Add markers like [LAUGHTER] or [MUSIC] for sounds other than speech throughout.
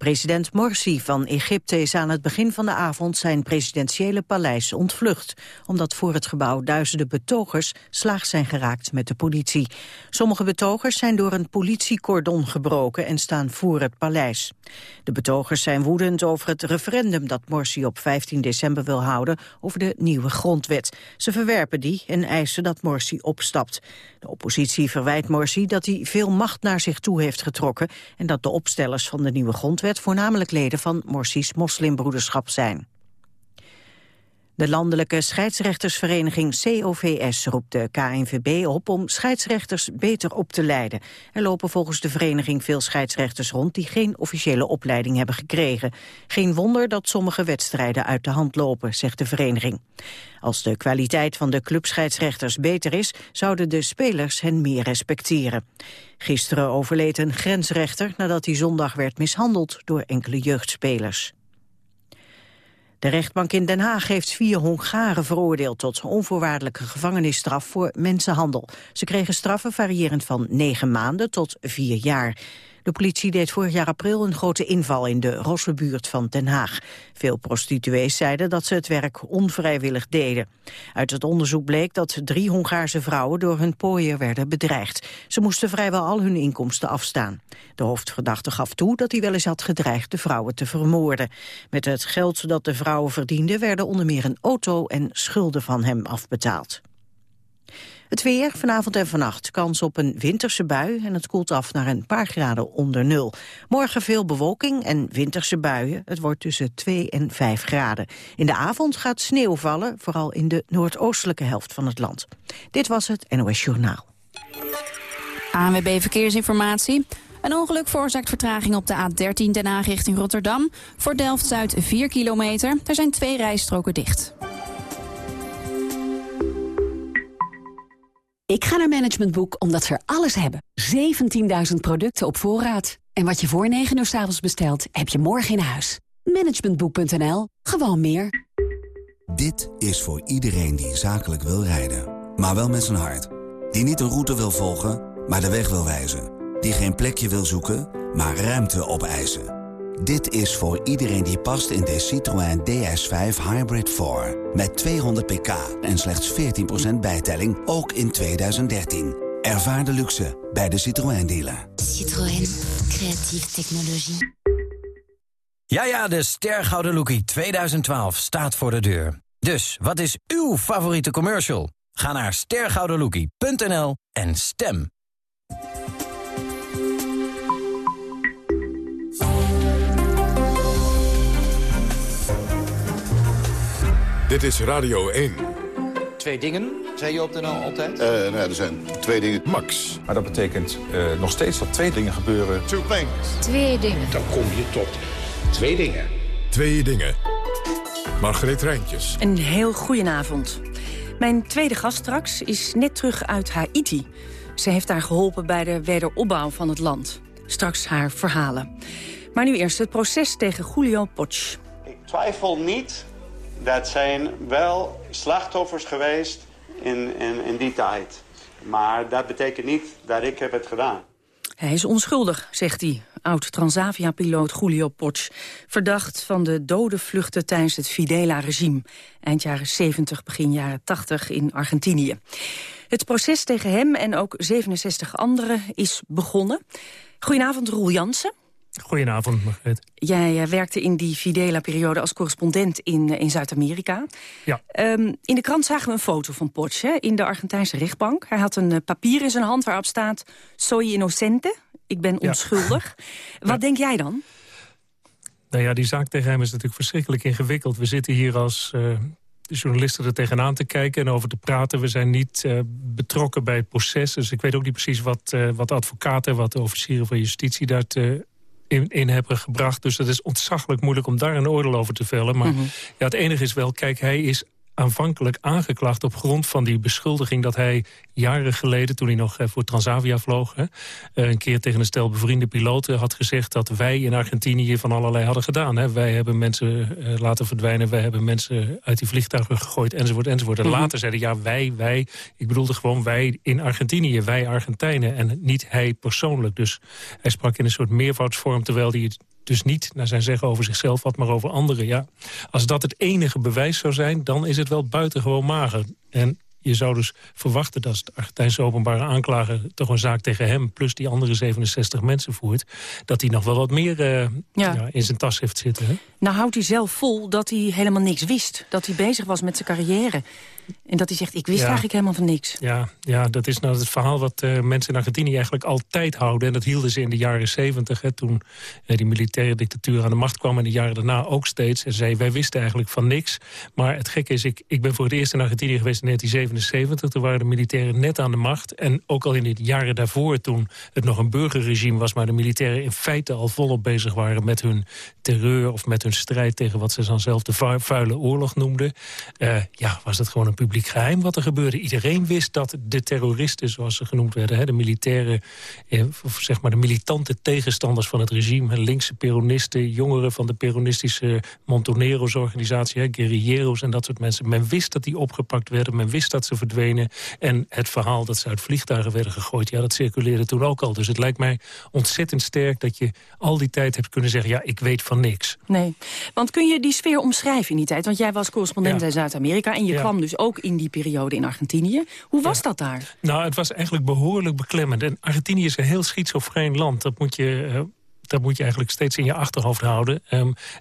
President Morsi van Egypte is aan het begin van de avond zijn presidentiële paleis ontvlucht, omdat voor het gebouw duizenden betogers slaag zijn geraakt met de politie. Sommige betogers zijn door een politiecordon gebroken en staan voor het paleis. De betogers zijn woedend over het referendum dat Morsi op 15 december wil houden over de nieuwe grondwet. Ze verwerpen die en eisen dat Morsi opstapt. De oppositie verwijt Morsi dat hij veel macht naar zich toe heeft getrokken en dat de opstellers van de nieuwe grondwet voornamelijk leden van Morsi's moslimbroederschap zijn. De landelijke scheidsrechtersvereniging COVS roept de KNVB op om scheidsrechters beter op te leiden. Er lopen volgens de vereniging veel scheidsrechters rond die geen officiële opleiding hebben gekregen. Geen wonder dat sommige wedstrijden uit de hand lopen, zegt de vereniging. Als de kwaliteit van de clubscheidsrechters beter is, zouden de spelers hen meer respecteren. Gisteren overleed een grensrechter nadat hij zondag werd mishandeld door enkele jeugdspelers. De rechtbank in Den Haag heeft vier Hongaren veroordeeld tot onvoorwaardelijke gevangenisstraf voor mensenhandel. Ze kregen straffen variërend van negen maanden tot vier jaar. De politie deed vorig jaar april een grote inval in de Rossenbuurt van Den Haag. Veel prostituees zeiden dat ze het werk onvrijwillig deden. Uit het onderzoek bleek dat drie Hongaarse vrouwen door hun pooier werden bedreigd. Ze moesten vrijwel al hun inkomsten afstaan. De hoofdverdachte gaf toe dat hij wel eens had gedreigd de vrouwen te vermoorden. Met het geld dat de vrouwen verdienden werden onder meer een auto en schulden van hem afbetaald. Het weer, vanavond en vannacht, kans op een winterse bui... en het koelt af naar een paar graden onder nul. Morgen veel bewolking en winterse buien. Het wordt tussen 2 en 5 graden. In de avond gaat sneeuw vallen, vooral in de noordoostelijke helft van het land. Dit was het NOS Journaal. ANWB Verkeersinformatie. Een ongeluk veroorzaakt vertraging op de A13 Den Haag richting Rotterdam. Voor Delft-Zuid 4 kilometer. Er zijn twee rijstroken dicht. Ik ga naar Management Boek omdat ze er alles hebben. 17.000 producten op voorraad. En wat je voor 9 uur s avonds bestelt, heb je morgen in huis. Managementboek.nl. Gewoon meer. Dit is voor iedereen die zakelijk wil rijden. Maar wel met zijn hart. Die niet een route wil volgen, maar de weg wil wijzen. Die geen plekje wil zoeken, maar ruimte opeisen. Dit is voor iedereen die past in de Citroën DS5 Hybrid 4. Met 200 pk en slechts 14% bijtelling, ook in 2013. Ervaar de luxe bij de Citroën dealer. Citroën, creatieve technologie. Ja, ja, de Stergouden Lookie 2012 staat voor de deur. Dus, wat is uw favoriete commercial? Ga naar stergoudenlookie.nl en stem. Dit is Radio 1. Twee dingen, zei je op de NL altijd? Uh, nou er zijn twee dingen. Max. Maar dat betekent uh, nog steeds dat twee dingen gebeuren. Two things. Twee dingen. Dan kom je tot twee dingen. Twee dingen. Margreet Rijntjes. Een heel goedenavond. Mijn tweede gast straks is net terug uit Haiti. Ze heeft daar geholpen bij de wederopbouw van het land. Straks haar verhalen. Maar nu eerst het proces tegen Julio Poch. Ik twijfel niet dat zijn wel slachtoffers geweest in, in, die tijd. Maar dat betekent niet dat ik heb het gedaan. Hij is onschuldig, zegt hij. Oud-Transavia-piloot Julio Poch. Verdacht van de dode vluchten tijdens het Fidela-regime. Eind jaren 70, begin jaren 80 in Argentinië. Het proces tegen hem en ook 67 anderen is begonnen. Goedenavond, Roel Jansen. Goedenavond, Margreet. Jij werkte in die Fidela-periode als correspondent in, eh, in Zuid-Amerika. Ja. Um, in de krant zagen we een foto van Porsche in de Argentijnse rechtbank. Hij had een uh, papier in zijn hand waarop staat... Soy inocente, ik ben onschuldig. [LAUGHS] Ja. Wat denk jij dan? Nou ja, die zaak tegen hem is natuurlijk verschrikkelijk ingewikkeld. We zitten hier als uh, journalisten er tegenaan te kijken en over te praten. We zijn niet uh, betrokken bij het proces. Dus ik weet ook niet precies wat, uh, wat advocaten, wat de officieren van justitie daar te in, in hebben gebracht. Dus het is ontzaglijk moeilijk om daar een oordeel over te vellen. Maar mm -hmm. ja, het enige is wel, kijk, hij is aanvankelijk aangeklaagd op grond van die beschuldiging... dat hij jaren geleden, toen hij nog eh, voor Transavia vloog... Hè, eh, een keer tegen een stel bevriende piloten had gezegd... dat wij in Argentinië van allerlei hadden gedaan. Hè. Wij hebben mensen uh, laten verdwijnen, wij hebben mensen uit die vliegtuigen gegooid... enzovoort, enzovoort. En mhm. later zeiden ja, wij, wij... ik bedoelde gewoon wij in Argentinië, wij Argentijnen... en niet hij persoonlijk. Dus hij sprak in een soort meervoudsvorm... terwijl hij dus niet naar zijn zeggen over zichzelf had, maar over anderen. Ja, als dat het enige bewijs zou zijn, dan is het wel buitengewoon mager. En je zou dus verwachten dat de Argentijnse openbare aanklager... toch een zaak tegen hem plus die andere 67 mensen voert... dat hij nog wel wat meer uh, ja. in zijn tas heeft zitten. Hè? Nou houdt hij zelf vol dat hij helemaal niks wist. Dat hij bezig was met zijn carrière. En dat hij zegt, ik wist eigenlijk helemaal van niks. Ja, ja dat is nou het verhaal wat uh, mensen in Argentinië eigenlijk altijd houden. En dat hielden ze in de jaren zeventig, toen uh, die militaire dictatuur aan de macht kwam. En de jaren daarna ook steeds. En zei, wij wisten eigenlijk van niks. Maar het gekke is, ik, ik ben voor het eerst in Argentinië geweest in 1977. Toen waren de militairen net aan de macht. En ook al in de jaren daarvoor, toen het nog een burgerregime was... maar de militairen in feite al volop bezig waren met hun terreur... of met hun strijd tegen wat ze dan zelf de vuile oorlog noemden. Uh, ja, was het gewoon een publiek geheim wat er gebeurde. Iedereen wist dat de terroristen, zoals ze genoemd werden... Hè, de militaire, eh, zeg maar de militante tegenstanders van het regime... linkse peronisten, jongeren van de peronistische Montoneros-organisatie... guerrilleros en dat soort mensen. Men wist dat die opgepakt werden, men wist dat ze verdwenen. En het verhaal dat ze uit vliegtuigen werden gegooid... ja, dat circuleerde toen ook al. Dus het lijkt mij ontzettend sterk dat je al die tijd hebt kunnen zeggen... ja, ik weet van niks. Nee, want kun je die sfeer omschrijven in die tijd? Want jij was correspondent in Zuid-Amerika... en je kwam dus ook in die periode in Argentinië. Hoe was dat daar? Nou, het was eigenlijk behoorlijk beklemmend. En Argentinië is een heel schizofreen land. Dat moet je uh, dat moet je eigenlijk steeds in je achterhoofd houden.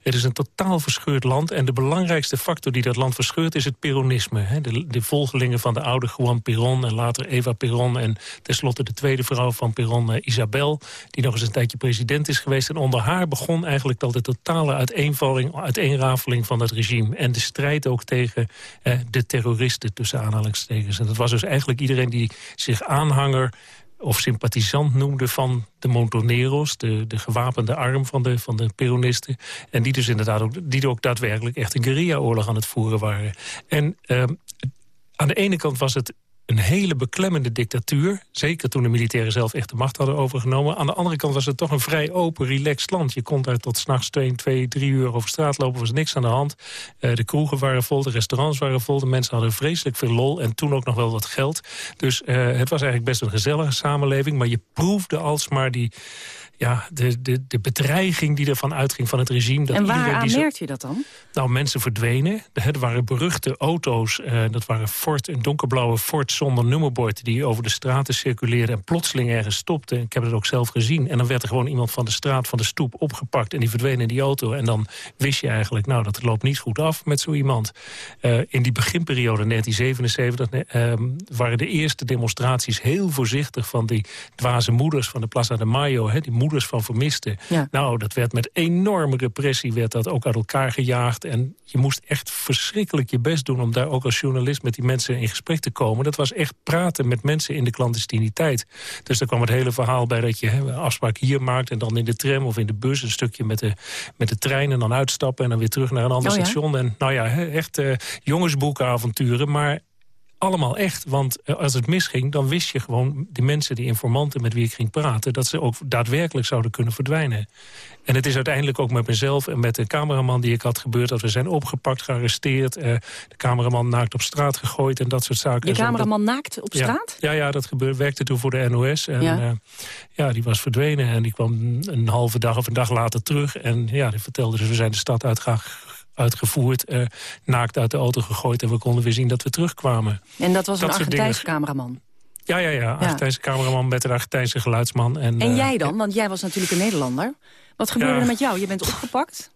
Het is een totaal verscheurd land. En de belangrijkste factor die dat land verscheurt is het peronisme. De, de, volgelingen van de oude Juan Perón en later Eva Perón... en tenslotte de tweede vrouw van Perón, uh, Isabel... die nog eens een tijdje president is geweest. En onder haar begon eigenlijk al de totale uiteenvalling... uiteenrafeling van het regime. En de strijd ook tegen uh, de terroristen tussen aanhalingstekens. En dat was dus eigenlijk iedereen die zich aanhanger of sympathisant noemde van de Montoneros... de, de gewapende arm van de, van de Peronisten. En die dus inderdaad ook, die ook daadwerkelijk echt een guerrilla-oorlog aan het voeren waren. En uh, aan de ene kant was het een hele beklemmende dictatuur. Zeker toen de militairen zelf echt de macht hadden overgenomen. Aan de andere kant was het toch een vrij open, relaxed land. Je kon daar tot s'nachts twee, twee, drie uur over straat lopen. was niks aan de hand. Uh, de kroegen waren vol, de restaurants waren vol. De mensen hadden vreselijk veel lol en toen ook nog wel wat geld. Dus uh, het was eigenlijk best een gezellige samenleving. Maar je proefde alsmaar die ja, de, de, de bedreiging die ervan uitging van het regime. Dat en waar merkt je dat dan? Nou, mensen verdwenen. Er waren beruchte auto's. Uh, dat waren Ford, een donkerblauwe Ford zonder nummerbord... die over de straten circuleerden en plotseling ergens stopte. Ik heb het ook zelf gezien. En dan werd er gewoon iemand van de straat, van de stoep opgepakt... en die verdween in die auto. En dan wist je eigenlijk, nou, dat loopt niet goed af met zo iemand. Uh, in die beginperiode, 1977, uh, ehm, waren de eerste demonstraties heel voorzichtig... van die dwaze moeders van de Plaza de Mayo, hè, die moeders van vermisten. Nou, dat werd met enorme repressie werd dat ook uit elkaar gejaagd. En je moest echt verschrikkelijk je best doen om daar ook als journalist met die mensen in gesprek te komen. Dat was echt praten met mensen in de clandestiniteit. Dus daar kwam het hele verhaal bij dat je een afspraak hier maakt... en dan in de tram of in de bus een stukje met de, met de trein... en dan uitstappen en dan weer terug naar een ander oh station. En nou ja, echt uh, jongensboekenavonturen. Maar allemaal echt. Want eh, als het misging, dan wist je gewoon... die mensen, die informanten met wie ik ging praten... dat ze ook daadwerkelijk zouden kunnen verdwijnen. En het is uiteindelijk ook met mezelf en met de cameraman die ik had gebeurd... dat we zijn opgepakt, gearresteerd. Uh, de cameraman naakt op straat gegooid en dat soort zaken. De cameraman naakt op straat? Ja, ja, dat gebeurde, werkte toen voor de NOS. En ja. Uh, ja, die was verdwenen en die kwam een halve dag of een dag later terug. En ja, die vertelde dus, we zijn de stad uitgegaan uitgevoerd, uh, naakt uit de auto gegooid... en we konden weer zien dat we terugkwamen. En dat was een Argentijnse cameraman? Ja, ja, ja. Argentijnse cameraman met een Argentijnse geluidsman. En, en jij dan? Want jij was natuurlijk een Nederlander. Wat gebeurde er met jou? Je bent opgepakt?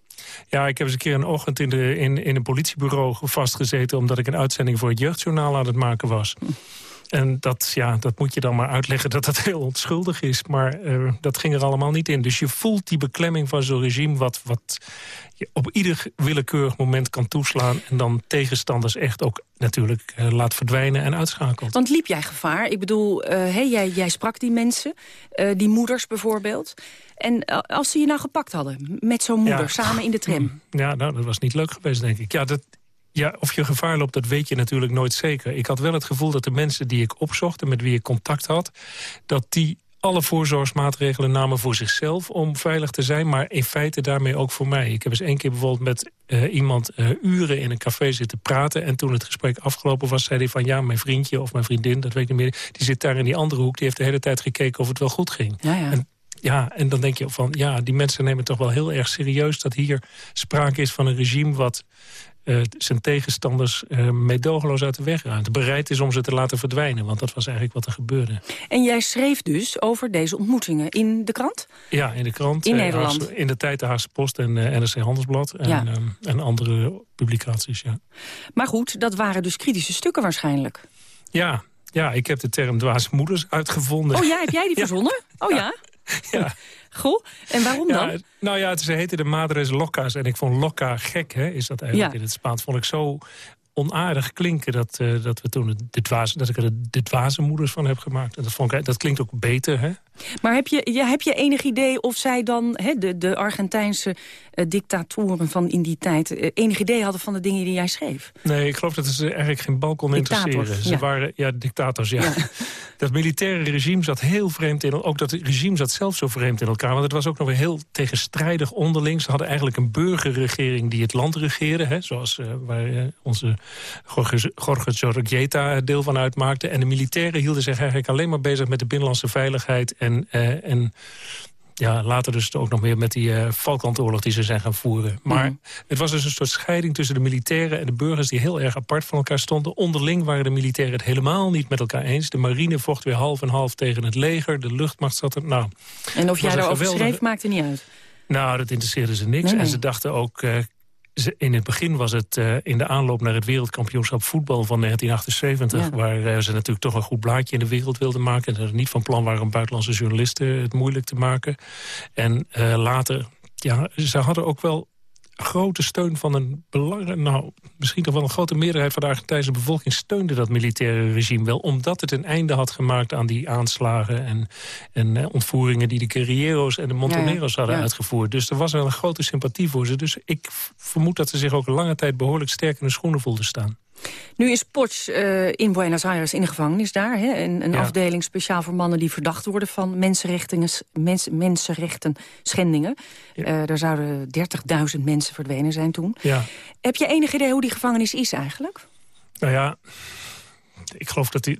Ja, ik heb eens een keer een ochtend in, de, in, in een politiebureau vastgezeten... omdat ik een uitzending voor het jeugdjournaal aan het maken was. En dat, ja, dat moet je dan maar uitleggen dat dat [LAUGHS] heel onschuldig is. Maar uh, dat ging er allemaal niet in. Dus je voelt die beklemming van zo'n regime... Wat, wat je op ieder willekeurig moment kan toeslaan... en dan tegenstanders echt ook natuurlijk uh, laat verdwijnen en uitschakelt. Want liep jij gevaar? Ik bedoel, uh, hey, jij, jij sprak die mensen, die moeders bijvoorbeeld... En als ze je nou gepakt hadden, met zo'n moeder, samen in de tram? Ja, nou, dat was niet leuk geweest, denk ik. Ja, dat, Ja, of je gevaar loopt, dat weet je natuurlijk nooit zeker. Ik had wel het gevoel dat de mensen die ik opzocht... en met wie ik contact had, dat die alle voorzorgsmaatregelen namen voor zichzelf om veilig te zijn... maar in feite daarmee ook voor mij. Ik heb eens één keer bijvoorbeeld met uh, iemand uh, uren in een café zitten praten... en toen het gesprek afgelopen was, zei hij van... ja, mijn vriendje of mijn vriendin, dat weet ik niet meer... die zit daar in die andere hoek, die heeft de hele tijd gekeken of het wel goed ging. Ja, ja. En, ja, en dan denk je van, ja, die mensen nemen toch wel heel erg serieus... dat hier sprake is van een regime wat uh, zijn tegenstanders uh, meedogenloos uit de weg ruimt. Bereid is om ze te laten verdwijnen, want dat was eigenlijk wat er gebeurde. En jij schreef dus over deze ontmoetingen in de krant? Ja, in de krant. In uh, Nederland? In de tijd de Haagse Post en NRC Handelsblad en, ja. en andere publicaties, ja. Maar goed, dat waren dus kritische stukken waarschijnlijk. Ja, ja ik heb de term dwaas moeders uitgevonden. Oh ja, heb jij die [LAUGHS] verzonnen? ja. Oh ja? Ja. [LAUGHS] Goh, en waarom dan? Ja, nou ja, ze heette de Madres Locas. En ik vond Loca gek, hè, is dat eigenlijk Ja. in het Spaans. Vond ik zo onaardig klinken dat, eh, dat, we toen de dwaze, dat ik er de dwaze moeders van heb gemaakt. En dat, vond ik, dat klinkt ook beter, hè? Maar heb je, ja, heb je enig idee of zij dan, hè, de, de Argentijnse eh, dictatoren van in die tijd... eh, enig idee hadden van de dingen die jij schreef? Nee, ik geloof dat ze eigenlijk geen bal kon interesseren. Ze ja. waren, ja, dictators, ja. [LAUGHS] Dat militaire regime zat heel vreemd in... Ook dat regime zat zelf zo vreemd in elkaar. Want het was ook nog weer heel tegenstrijdig onderling. Ze hadden eigenlijk een burgerregering die het land regeerde. Hè, zoals waar onze Jorge, Jorge Zorregieta deel van uitmaakte. En de militairen hielden zich eigenlijk alleen maar bezig... met de binnenlandse veiligheid en... eh, en ja, later dus ook nog meer met die uh, Falklandoorlog die ze zijn gaan voeren. Maar Mhm. het was dus een soort scheiding tussen de militairen en de burgers... die heel erg apart van elkaar stonden. Onderling waren de militairen het helemaal niet met elkaar eens. De marine vocht weer half en half tegen het leger. De luchtmacht zat er... Nou, En of jij daarover geweldige- schreef, maakte niet uit. nou, dat interesseerde ze niks. Nee, nee. En ze dachten ook... eh, in het begin was het eh, in de aanloop naar het wereldkampioenschap voetbal van 1978... Ja. waar eh, ze natuurlijk toch een goed blaadje in de wereld wilden maken... en er niet van plan waren om buitenlandse journalisten het moeilijk te maken. En eh, later, ja, ze hadden ook wel grote steun van een belangrijk... nou, misschien toch wel een grote meerderheid van de Argentijnse bevolking... steunde dat militaire regime wel, omdat het een einde had gemaakt... aan die aanslagen en, en eh, ontvoeringen die de Guerrilleros en de Montoneros hadden ja. uitgevoerd. Dus er was wel een grote sympathie voor ze. Dus ik vermoed dat ze zich ook lange tijd behoorlijk sterk in de schoenen voelden staan. Nu is Potsch eh, in Buenos Aires in de gevangenis daar. Hè? Een, een Ja. afdeling speciaal voor mannen die verdacht worden van mensenrechten, mens, mensenrechten schendingen. Eh, daar zouden 30.000 mensen verdwenen zijn toen. Ja. Heb je enig idee hoe die gevangenis is eigenlijk? Nou ja, ik geloof dat die...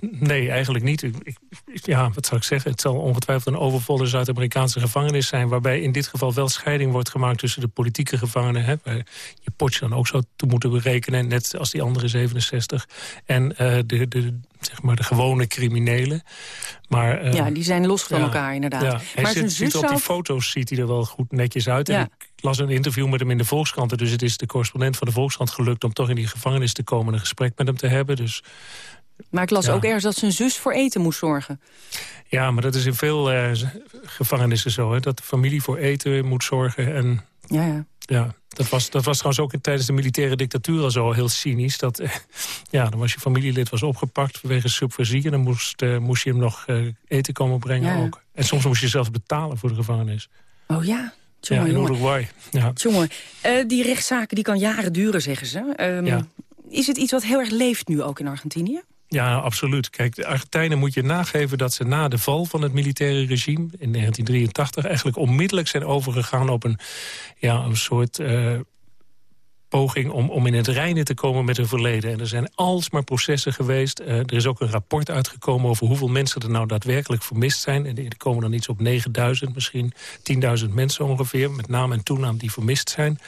Nee, eigenlijk niet. Ik, ik- ja, wat zou ik zeggen? Het zal ongetwijfeld een overvolle Zuid-Amerikaanse gevangenis zijn... waarbij in dit geval wel scheiding wordt gemaakt tussen de politieke gevangenen... Hè, waar je potje dan ook zou toe moeten berekenen... net als die andere 67... en eh, de, de, zeg maar de gewone criminelen. Maar, eh, ja, die zijn los van ja, elkaar inderdaad. Ja. Hij maar zit, zijn ziet zus op die foto's ziet hij er wel goed netjes uit. Ja. En ik las een interview met hem in de Volkskrant. Dus het is de correspondent van de Volkskrant gelukt... om toch in die gevangenis te komen en een gesprek met hem te hebben. Dus Maar ik las Ja. ook ergens dat zijn zus voor eten moest zorgen. ja, maar dat is in veel eh, gevangenissen zo. Hè, dat de familie voor eten moet zorgen. En Ja, ja. ja, dat was, dat was trouwens ook in- tijdens de militaire dictatuur al zo heel cynisch. Dat, eh, [LAUGHS] ja, dan was je familielid was opgepakt vanwege subversie... en dan moest, eh, moest je hem nog eten komen brengen Ja, ook. En soms moest je zelfs betalen voor de gevangenis. Oh ja, Ja, jongen, in. Uruguay. Ja. Eh, die rechtszaken die kan jaren duren, zeggen ze. Ehm, Ja. Is het iets wat heel erg leeft nu ook in Argentinië? Ja, absoluut. Kijk, de Argentijnen moet je nageven dat ze na de val van het militaire regime in 1983 eigenlijk onmiddellijk zijn overgegaan op een, ja, een soort eh, poging om, om in het reinen te komen met hun verleden. En er zijn alsmaar processen geweest. Eh, er is ook een rapport uitgekomen over hoeveel mensen er nou daadwerkelijk vermist zijn. En er komen dan iets op 9000, misschien 10.000 mensen ongeveer, met naam en toenaam die vermist zijn.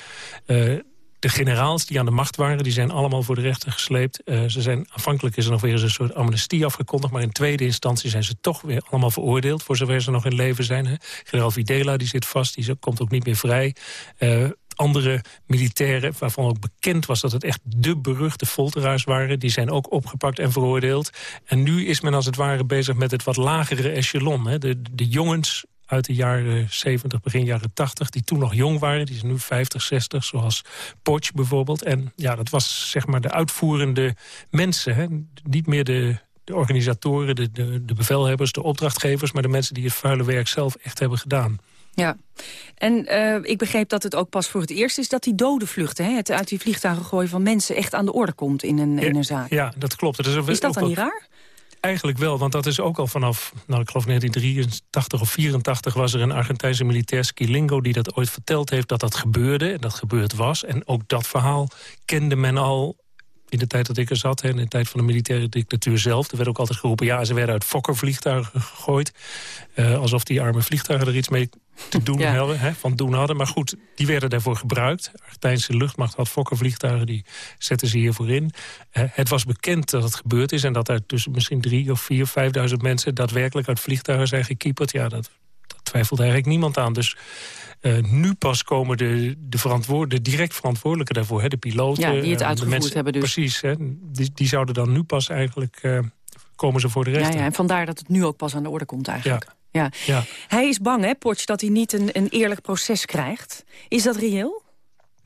Eh, de generaals die aan de macht waren, die zijn allemaal voor de rechter gesleept. Eh, ze zijn, aanvankelijk is er nog weer eens een soort amnestie afgekondigd... maar in tweede instantie zijn ze toch weer allemaal veroordeeld... voor zover ze nog in leven zijn. Hè. Generaal Videla die zit vast, die komt ook niet meer vrij. Andere militairen, waarvan ook bekend was dat het echt de beruchte folteraars waren... die zijn ook opgepakt en veroordeeld. En nu is men als het ware bezig met het wat lagere echelon. Hè. De, de jongens uit de jaren 70, begin jaren 80, die toen nog jong waren. Die zijn nu 50, 60, zoals Potsch bijvoorbeeld. En ja, dat was zeg maar de uitvoerende mensen. Hè. Niet meer de, de organisatoren, de, de, de bevelhebbers, de opdrachtgevers... maar de mensen die het vuile werk zelf echt hebben gedaan. Ja, en uh, ik begreep dat het ook pas voor het eerst is dat die dode vluchten... Hè, het uit die vliegtuigen gooien van mensen echt aan de orde komt in een, in een zaak. Ja, dat klopt. Dat is, is dat dan niet raar? Eigenlijk wel, want dat is ook al vanaf, nou, ik geloof 1983 of 84 was er een Argentijnse militair Skilingo die dat ooit verteld heeft dat dat gebeurde en dat gebeurd was. En ook dat verhaal kende men al in de tijd dat ik er zat, in de tijd van de militaire dictatuur zelf. Er werd ook altijd geroepen, ja, ze werden uit Fokker-vliegtuigen gegooid. Uh, alsof die arme vliegtuigen er iets mee te doen hadden, hè, van doen hadden. Maar goed, die werden daarvoor gebruikt. De Argentijnse luchtmacht had Fokker-vliegtuigen, die zetten ze hiervoor in. Uh, het was bekend dat het gebeurd is en dat er tussen misschien drie of vier, vijfduizend mensen daadwerkelijk uit vliegtuigen zijn gekieperd. Ja, dat, dat twijfelt eigenlijk niemand aan. Dus uh, nu pas komen de, de, verantwoord, de direct verantwoordelijken daarvoor, hè, de piloten. Ja, die het uitgevoerd de mensen, hebben dus. Precies, hè, die, die zouden dan nu pas eigenlijk, uh, komen ze voor de rechter. Ja, ja, en vandaar dat het nu ook pas aan de orde komt eigenlijk. Ja. Ja. Hij is bang, hè, Potsch, dat hij niet een, een eerlijk proces krijgt. Is dat reëel?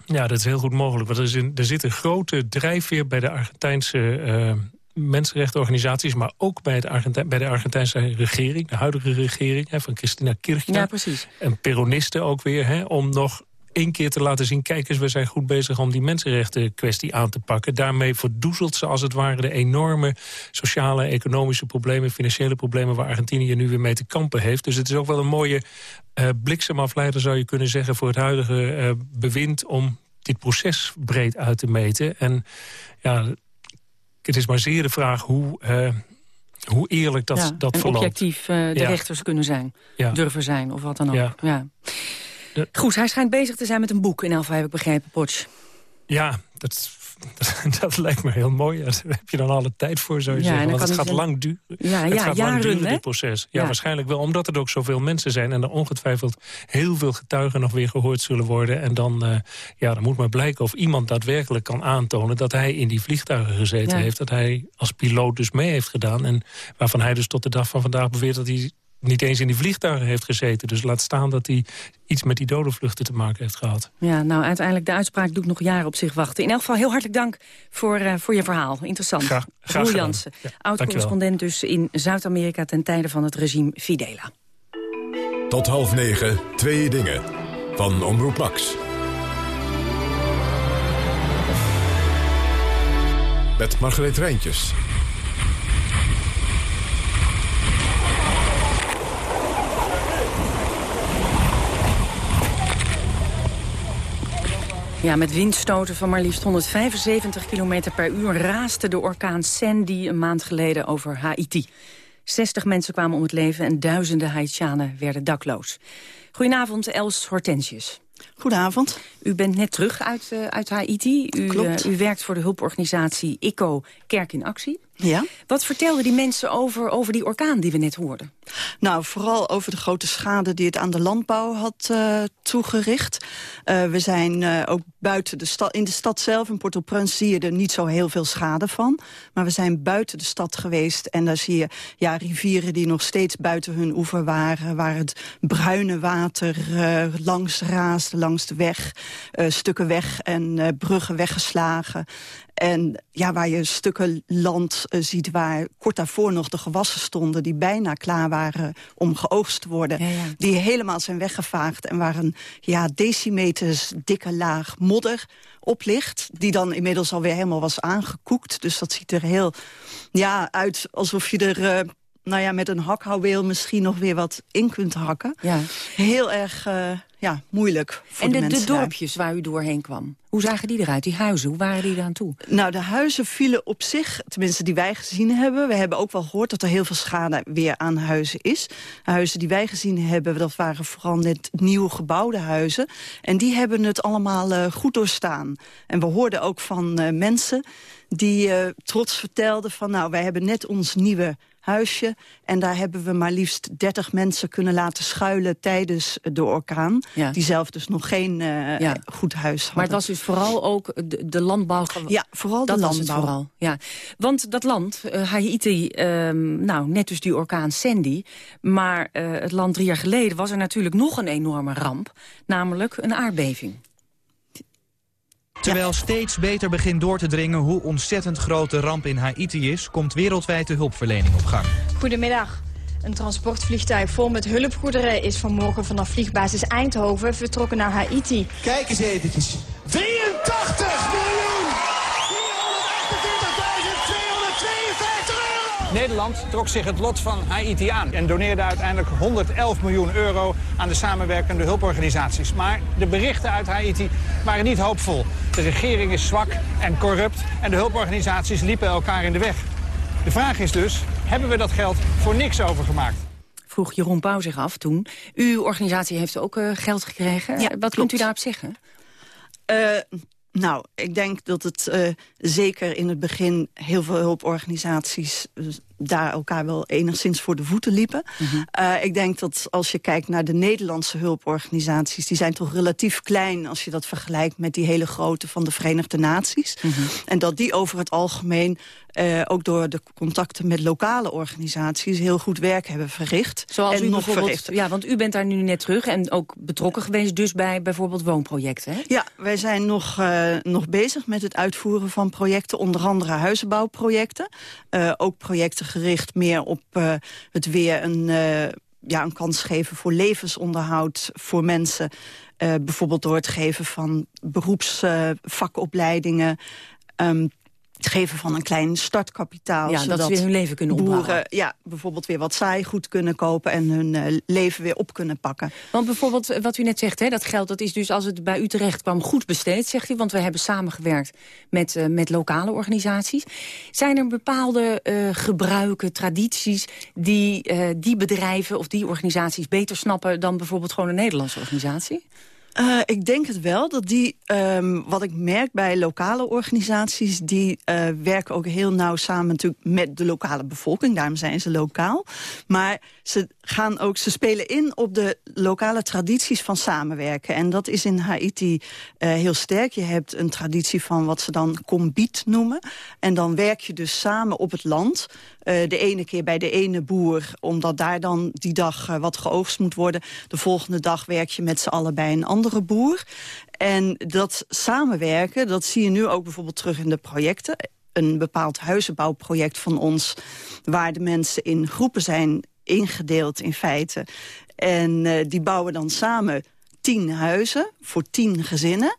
Ja, dat is heel goed mogelijk. Want er, is een, er zit een grote drijfveer bij de Argentijnse uh, mensenrechtenorganisaties... maar ook bij, het bij de Argentijnse regering, de huidige regering... Hè, van Christina Kirchner. Ja, precies. En peronisten ook weer, hè, om nog één keer te laten zien... kijk eens, we zijn goed bezig om die mensenrechten kwestie aan te pakken. Daarmee verdoezelt ze als het ware de enorme sociale, economische problemen... financiële problemen waar Argentinië nu weer mee te kampen heeft. Dus het is ook wel een mooie uh, bliksemafleider, zou je kunnen zeggen... voor het huidige uh, bewind om dit proces breed uit te meten. En ja, het is maar zeer de vraag hoe, uh, hoe eerlijk dat, ja, dat en verloopt. objectief uh, de ja. rechters kunnen zijn, ja. durven zijn of wat dan ook. Ja. De... Goed, hij schijnt bezig te zijn met een boek in Alfa, heb ik begrepen, Potsch. Ja, dat [LAUGHS] dat lijkt me heel mooi. Daar heb je dan alle tijd voor, zou je ja, zeggen. Want het gaat lang duren. Ja, het ja, gaat jaren, lang duren, hè? dit proces. Ja, waarschijnlijk wel. Omdat er ook zoveel mensen zijn. En er ongetwijfeld heel veel getuigen nog weer gehoord zullen worden. En dan, uh, ja, dan moet maar blijken of iemand daadwerkelijk kan aantonen... dat hij in die vliegtuigen gezeten heeft. Dat hij als piloot dus mee heeft gedaan. En waarvan hij dus tot de dag van vandaag beweert dat hij niet eens in die vliegtuigen heeft gezeten. Dus laat staan dat hij iets met die dodevluchten te maken heeft gehad. Ja, nou uiteindelijk de uitspraak doet nog jaren op zich wachten. In elk geval heel hartelijk dank voor, uh, voor je verhaal. Interessant. Graag, graag Roel Jansen, ja, oud-correspondent dus in Zuid-Amerika... ten tijde van het regime Fidela. Tot half negen, twee dingen. Van Omroep Max. Met Margreet Rijntjes. Ja, met windstoten van maar liefst 175 km per uur... raasde de orkaan Sandy een maand geleden over Haiti. 60 mensen kwamen om het leven en duizenden Haitianen werden dakloos. Goedenavond, Els Hortensius. Goedenavond. U bent net terug uit, uh, uit Haiti. U, uh, u werkt voor de hulporganisatie ICO Kerk in Actie. Ja. Wat vertelden die mensen over, over die orkaan die we net hoorden? Nou, vooral over de grote schade die het aan de landbouw had uh, toegericht. Uh, we zijn uh, ook buiten de stad, in de stad zelf, in Port-au-Prince, zie je er niet zo heel veel schade van. Maar we zijn buiten de stad geweest en daar zie je ja, rivieren die nog steeds buiten hun oever waren. Waar het bruine water langs raasde, langs de weg. stukken weg en bruggen weggeslagen. En ja, waar je stukken land uh, ziet waar kort daarvoor nog de gewassen stonden... die bijna klaar waren om geoogst te worden. Ja, ja. Die helemaal zijn weggevaagd en waar een ja, decimeters dikke laag modder op ligt. Die dan inmiddels alweer helemaal was aangekoekt. Dus dat ziet er heel ja, uit alsof je er... Uh, nou ja, met een hakhouweel misschien nog weer wat in kunt hakken. Ja. Heel erg uh, ja, moeilijk voor en de, de, mensen de dorpjes waar u doorheen kwam, hoe zagen die eruit? Die huizen, hoe waren die eraan toe? Nou, de huizen vielen op zich, tenminste die wij gezien hebben. We hebben ook wel gehoord dat er heel veel schade weer aan huizen is. De huizen die wij gezien hebben, dat waren vooral net nieuw gebouwde huizen. En die hebben het allemaal uh, goed doorstaan. En we hoorden ook van uh, mensen die uh, trots vertelden van... nou, wij hebben net ons nieuwe huisje. En daar hebben we maar liefst 30 mensen kunnen laten schuilen tijdens de orkaan. Ja. Die zelf dus nog geen uh, ja. goed huis hadden. Maar het was dus vooral ook de, de landbouw. Ja, vooral dat de landbouw. Vooral. Ja. Want dat land, uh, Haiti, uh, nou net dus die orkaan Sandy. Maar uh, het land drie jaar geleden was er natuurlijk nog een enorme ramp. Namelijk een aardbeving. Terwijl steeds beter begint door te dringen hoe ontzettend groot de ramp in Haiti is... komt wereldwijd de hulpverlening op gang. Goedemiddag. Een transportvliegtuig vol met hulpgoederen is vanmorgen vanaf vliegbasis Eindhoven vertrokken naar Haiti. Kijk eens eventjes. 83 miljoen! Nederland trok zich het lot van Haiti aan en doneerde uiteindelijk 111 miljoen euro aan de samenwerkende hulporganisaties. Maar de berichten uit Haiti waren niet hoopvol. De regering is zwak en corrupt en de hulporganisaties liepen elkaar in de weg. De vraag is dus, hebben we dat geld voor niks overgemaakt? Vroeg Jeroen Pauw zich af toen. Uw organisatie heeft ook uh, geld gekregen. Ja, Wat klopt. kunt u daarop zeggen? Uh, nou, ik denk dat het uh, zeker in het begin heel veel hulporganisaties daar elkaar wel enigszins voor de voeten liepen. Mm -hmm. uh, ik denk dat als je kijkt naar de Nederlandse hulporganisaties... die zijn toch relatief klein als je dat vergelijkt met die hele grote van de Verenigde Naties. Mm -hmm. En dat die over het algemeen, uh, ook door de contacten met lokale organisaties... heel goed werk hebben verricht. Zoals en u nog verrichten. ja, want u bent daar nu net terug en ook betrokken geweest... dus bij bijvoorbeeld woonprojecten, hè? Ja, wij zijn nog, uh, nog bezig met het uitvoeren van projecten. Onder andere huizenbouwprojecten. Ook projecten gericht meer op uh, het weer een, uh, ja, een kans geven voor levensonderhoud voor mensen. Uh, bijvoorbeeld door het geven van beroepsvakopleidingen. Um, het geven van een klein startkapitaal. Ja, dat ze weer hun leven kunnen boeren, opbouwen. Ja, bijvoorbeeld weer wat saaigoed kunnen kopen... en hun uh, leven weer op kunnen pakken. Want bijvoorbeeld wat u net zegt, hè, dat geld dat is dus als het bij u terecht kwam goed besteed, zegt u. Want we hebben samengewerkt met, uh, met lokale organisaties. Zijn er bepaalde uh, gebruiken, tradities... die die bedrijven of die organisaties beter snappen... dan bijvoorbeeld gewoon een Nederlandse organisatie? Uh, ik denk het wel, dat die, um, wat ik merk bij lokale organisaties... die uh, werken ook heel nauw samen natuurlijk met de lokale bevolking. Daarom zijn ze lokaal. Maar ze, gaan ook, ze spelen in op de lokale tradities van samenwerken. En dat is in Haiti uh, heel sterk. Je hebt een traditie van wat ze dan combiet noemen. En dan werk je dus samen op het land... Uh, de ene keer bij de ene boer, omdat daar dan die dag uh, wat geoogst moet worden. De volgende dag werk je met z'n allen bij een andere boer. En dat samenwerken, dat zie je nu ook bijvoorbeeld terug in de projecten. Een bepaald huizenbouwproject van ons, waar de mensen in groepen zijn ingedeeld in feite. En uh, die bouwen dan samen tien huizen voor tien gezinnen.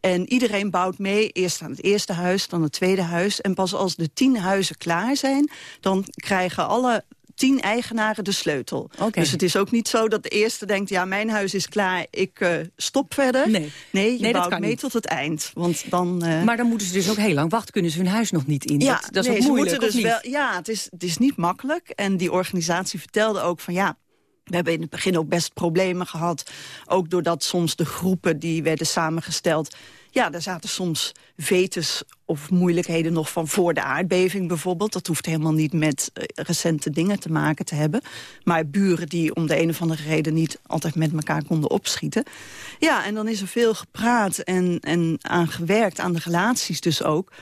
En iedereen bouwt mee, eerst aan het eerste huis, dan het tweede huis. En pas als de tien huizen klaar zijn, dan krijgen alle tien eigenaren de sleutel. Okay. Dus het is ook niet zo dat de eerste denkt... ja, mijn huis is klaar, ik uh, stop verder. Nee, nee je nee, bouwt mee niet. tot het eind. Want dan, uh... Maar dan moeten ze dus ook heel lang wachten. Kunnen ze hun huis nog niet in? Ja, dat, dat is nee, ook moeilijk, ze moeten dus wel, Ja, het is, het is niet makkelijk. En die organisatie vertelde ook van... ja. We hebben in het begin ook best problemen gehad. Ook doordat soms de groepen die werden samengesteld... ja, daar zaten soms vetes of moeilijkheden nog van voor de aardbeving bijvoorbeeld. Dat hoeft helemaal niet met uh, recente dingen te maken te hebben. Maar buren die om de een of andere reden niet altijd met elkaar konden opschieten. Ja, en dan is er veel gepraat en, en aan gewerkt, aan de relaties dus ook...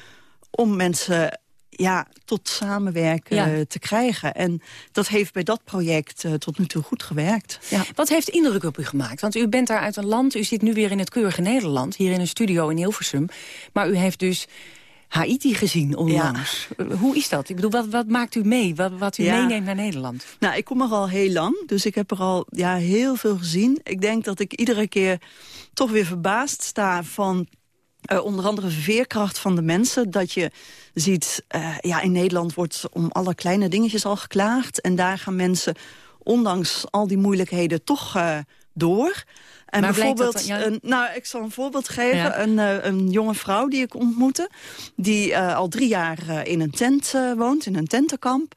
om mensen ja, tot samenwerken Ja. te krijgen. En dat heeft bij dat project uh, tot nu toe goed gewerkt. Ja. Wat heeft indruk op u gemaakt? Want u bent daar uit een land, u zit nu weer in het keurige Nederland... hier in een studio in Hilversum. Maar u heeft dus Haiti gezien onlangs. Hoe is dat? Ik bedoel, wat, wat maakt u mee? Wat, wat u Ja. meeneemt naar Nederland? Nou, ik kom er al heel lang, dus ik heb er al ja, heel veel gezien. Ik denk dat ik iedere keer toch weer verbaasd sta van... Uh, onder andere de veerkracht van de mensen. Dat je ziet, uh, ja, in Nederland wordt om alle kleine dingetjes al geklaagd. En daar gaan mensen, ondanks al die moeilijkheden, toch uh, door. En bijvoorbeeld, dan? Ja. een, nou, ik zal een voorbeeld geven. Ja. Een, een jonge vrouw die ik ontmoette, die al drie jaar in een tent woont, in een tentenkamp.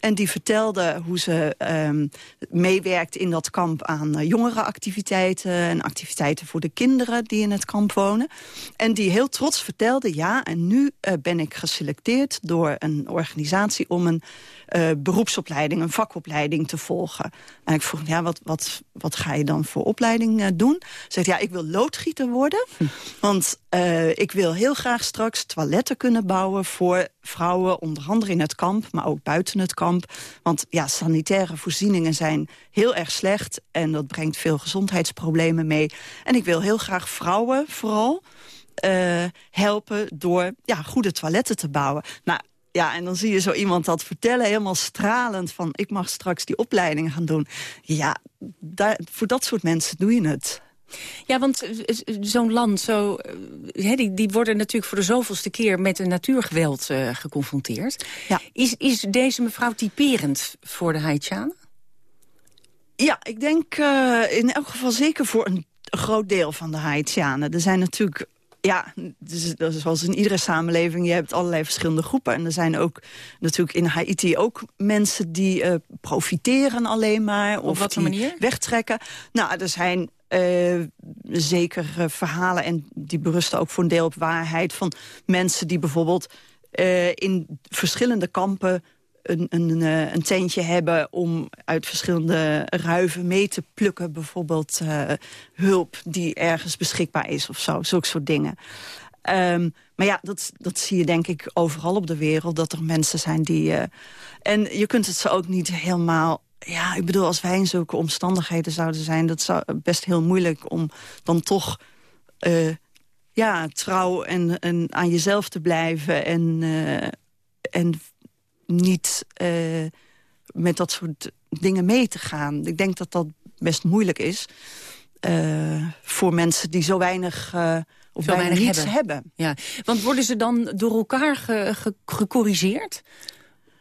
En die vertelde hoe ze um, meewerkt in dat kamp aan uh, jongerenactiviteiten... en activiteiten voor de kinderen die in het kamp wonen. En die heel trots vertelde, ja, en nu uh, ben ik geselecteerd door een organisatie... om een uh, beroepsopleiding, een vakopleiding te volgen. En ik vroeg, ja, wat, wat, wat ga je dan voor opleiding uh, doen? Ze zegt, ja, ik wil loodgieter worden. Hm. Want uh, ik wil heel graag straks toiletten kunnen bouwen voor vrouwen... onder andere in het kamp, maar ook buiten het kamp. Want ja, sanitaire voorzieningen zijn heel erg slecht... en dat brengt veel gezondheidsproblemen mee. En ik wil heel graag vrouwen vooral... Uh, helpen door ja, goede toiletten te bouwen. Nou, Ja, en dan zie je zo iemand dat vertellen, helemaal stralend van... ik mag straks die opleiding gaan doen. Ja, daar, voor dat soort mensen doe je het. Ja, want zo'n land, zo, die, die worden natuurlijk voor de zoveelste keer... met een natuurgeweld uh, geconfronteerd. Ja. Is, is deze mevrouw typerend voor de Haitianen? Ja, ik denk uh, in elk geval zeker voor een groot deel van de Haitianen. Er zijn natuurlijk ja, dus, zoals in iedere samenleving, je hebt allerlei verschillende groepen. En er zijn ook natuurlijk in Haiti ook mensen die uh, profiteren alleen maar. Op wat die manier? wegtrekken. Nou, er zijn uh, zeker verhalen, en die berusten ook voor een deel op waarheid... van mensen die bijvoorbeeld in verschillende kampen een, een, eh, een tentje hebben om uit verschillende ruiven mee te plukken. Bijvoorbeeld hulp die ergens beschikbaar is of zo. Zulke soort dingen. Um, maar ja, dat, dat zie je denk ik overal op de wereld. Dat er mensen zijn die... Uh, en je kunt het ze ook niet helemaal... Ja, ik bedoel, als wij in zulke omstandigheden zouden zijn... dat zou best heel moeilijk om dan toch... Uh, ja, trouw en, en aan jezelf te blijven en, en niet uh, met dat soort dingen mee te gaan. Ik denk dat dat best moeilijk is uh, voor mensen die zo weinig... Of zo weinig hebben. hebben. Ja. Want worden ze dan door elkaar ge, ge, gecorrigeerd?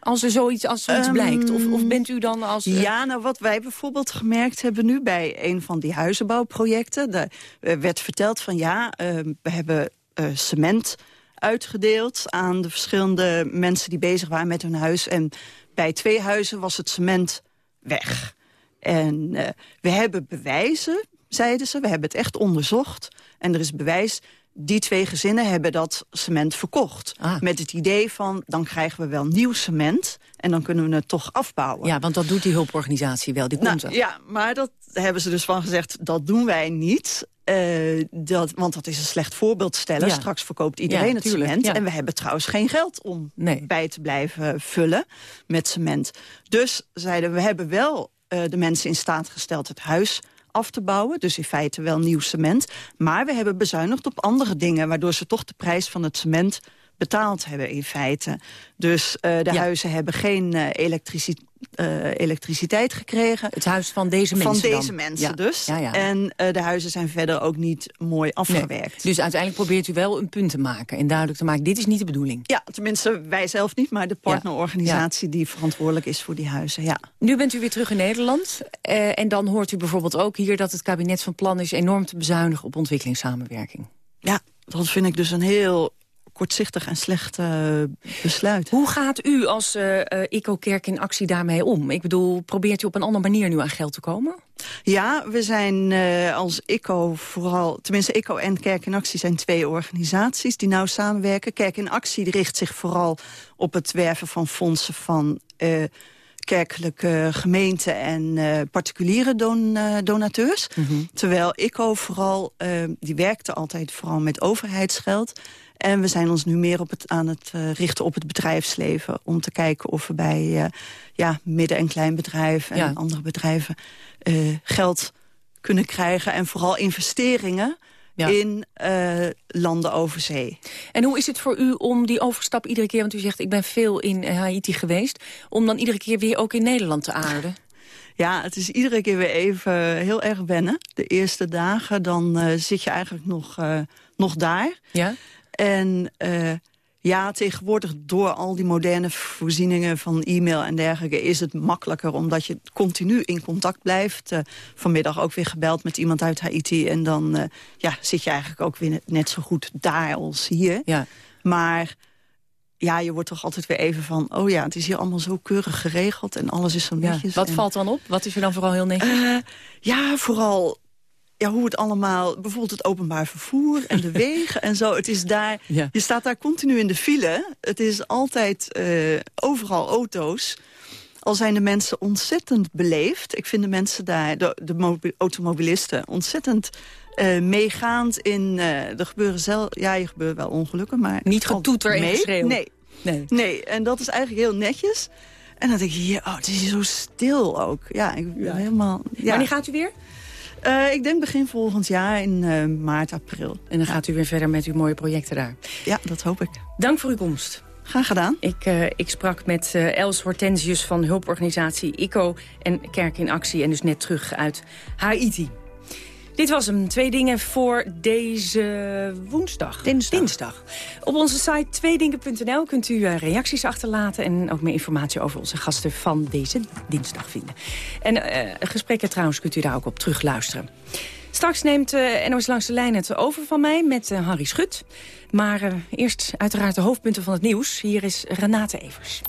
Als er zoiets, als zoiets um, blijkt? Of, of, bent u dan als... Ja, nou wat wij bijvoorbeeld gemerkt hebben nu... bij een van die huizenbouwprojecten... Daar werd verteld van ja, uh, we hebben cement uitgedeeld aan de verschillende mensen die bezig waren met hun huis. En bij twee huizen was het cement weg. En we hebben bewijzen, zeiden ze. We hebben het echt onderzocht. En er is bewijs, die twee gezinnen hebben dat cement verkocht. Ah. Met het idee van, dan krijgen we wel nieuw cement... en dan kunnen we het toch afbouwen. Ja, want dat doet die hulporganisatie wel, die komt nou, Ja, maar dat hebben ze dus van gezegd, dat doen wij niet. Uh, dat, want dat is een slecht voorbeeld stellen. Ja. Straks verkoopt iedereen ja, het tuurlijk, cement. Ja. En we hebben trouwens geen geld om nee. bij te blijven vullen met cement. Dus zeiden we hebben wel uh, de mensen in staat gesteld het huis af te bouwen. Dus in feite wel nieuw cement. Maar we hebben bezuinigd op andere dingen... waardoor ze toch de prijs van het cement betaald hebben in feite. Dus uh, de huizen hebben geen uh, elektriciteit uh, elektriciteit gekregen. Het huis van deze mensen Van deze dan. mensen ja. dus. Ja, ja. En uh, de huizen zijn verder ook niet mooi afgewerkt. Nee. Dus uiteindelijk probeert u wel een punt te maken. En duidelijk te maken, dit is niet de bedoeling. Ja, tenminste wij zelf niet, maar de partnerorganisatie... die verantwoordelijk is voor die huizen, ja. Nu bent u weer terug in Nederland. Uh, en dan hoort u bijvoorbeeld ook hier dat het kabinet van plan is... enorm te bezuinigen op ontwikkelingssamenwerking. Ja, dat vind ik dus een heel kortzichtig en slecht uh, besluit. Hoe gaat u als uh, uh, ICO-kerk in actie daarmee om? Ik bedoel, probeert u op een andere manier nu aan geld te komen? Ja, we zijn uh, als ICO vooral... Tenminste, ICO en Kerk in Actie zijn twee organisaties die nauw samenwerken. Kerk in Actie richt zich vooral op het werven van fondsen van... Uh, kerkelijke gemeenten en uh, particuliere don, uh, donateurs. Mm -hmm. Terwijl ICO vooral, uh, die werkte altijd vooral met overheidsgeld... En we zijn ons nu meer op het, aan het uh, richten op het bedrijfsleven... om te kijken of we bij uh, ja, midden- en kleinbedrijven en ja. andere bedrijven... Uh, geld kunnen krijgen en vooral investeringen... Ja. in landen over zee. En hoe is het voor u om die overstap iedere keer... want u zegt, ik ben veel in Haiti geweest... om dan iedere keer weer ook in Nederland te aarden? Ja, het is iedere keer weer even heel erg wennen. De eerste dagen, dan zit je eigenlijk nog, nog daar... Ja? En uh, ja, tegenwoordig door al die moderne voorzieningen van e-mail en dergelijke... is het makkelijker omdat je continu in contact blijft. Uh, vanmiddag ook weer gebeld met iemand uit Haiti. En dan uh, ja, zit je eigenlijk ook weer net zo goed daar als hier. Ja. Maar ja, je wordt toch altijd weer even van... oh ja, het is hier allemaal zo keurig geregeld en alles is zo netjes. Ja. Wat en... valt dan op? Wat is er dan vooral heel netjes? ja, vooral ja, hoe het allemaal, bijvoorbeeld het openbaar vervoer en de [LAUGHS] wegen en zo. Het is daar, ja. je staat daar continu in de file. Het is altijd uh, overal auto's. Al zijn de mensen ontzettend beleefd. Ik vind de mensen daar, de, de automobilisten, ontzettend uh, meegaand in... Uh, er gebeuren zelf, ja, er gebeuren wel ongelukken, maar... Niet getoeter en geschreeuw. Nee, nee, nee. En dat is eigenlijk heel netjes. En dan denk je, oh, het is hier zo stil ook. Ja, ik ben ja. helemaal... Ja. Wanneer gaat u weer? Uh, ik denk begin volgend jaar in uh, maart, april. En dan gaat u weer verder met uw mooie projecten daar. Ja, dat hoop ik. Dank voor uw komst. Graag gedaan. Ik, uh, ik sprak met uh, Els Hortensius van hulporganisatie ICO en Kerk in Actie... en dus net terug uit Haiti. Dit was hem. Twee dingen voor deze woensdag. Dinsdag. Dinsdag. Op onze site tweedingen.nl kunt u uh, reacties achterlaten... en ook meer informatie over onze gasten van deze dinsdag vinden. En uh, gesprekken trouwens kunt u daar ook op terugluisteren. Straks neemt uh, NOS Langs de Lijn het over van mij met uh, Harry Schut. Maar uh, eerst uiteraard de hoofdpunten van het nieuws. Hier is Renate Evers.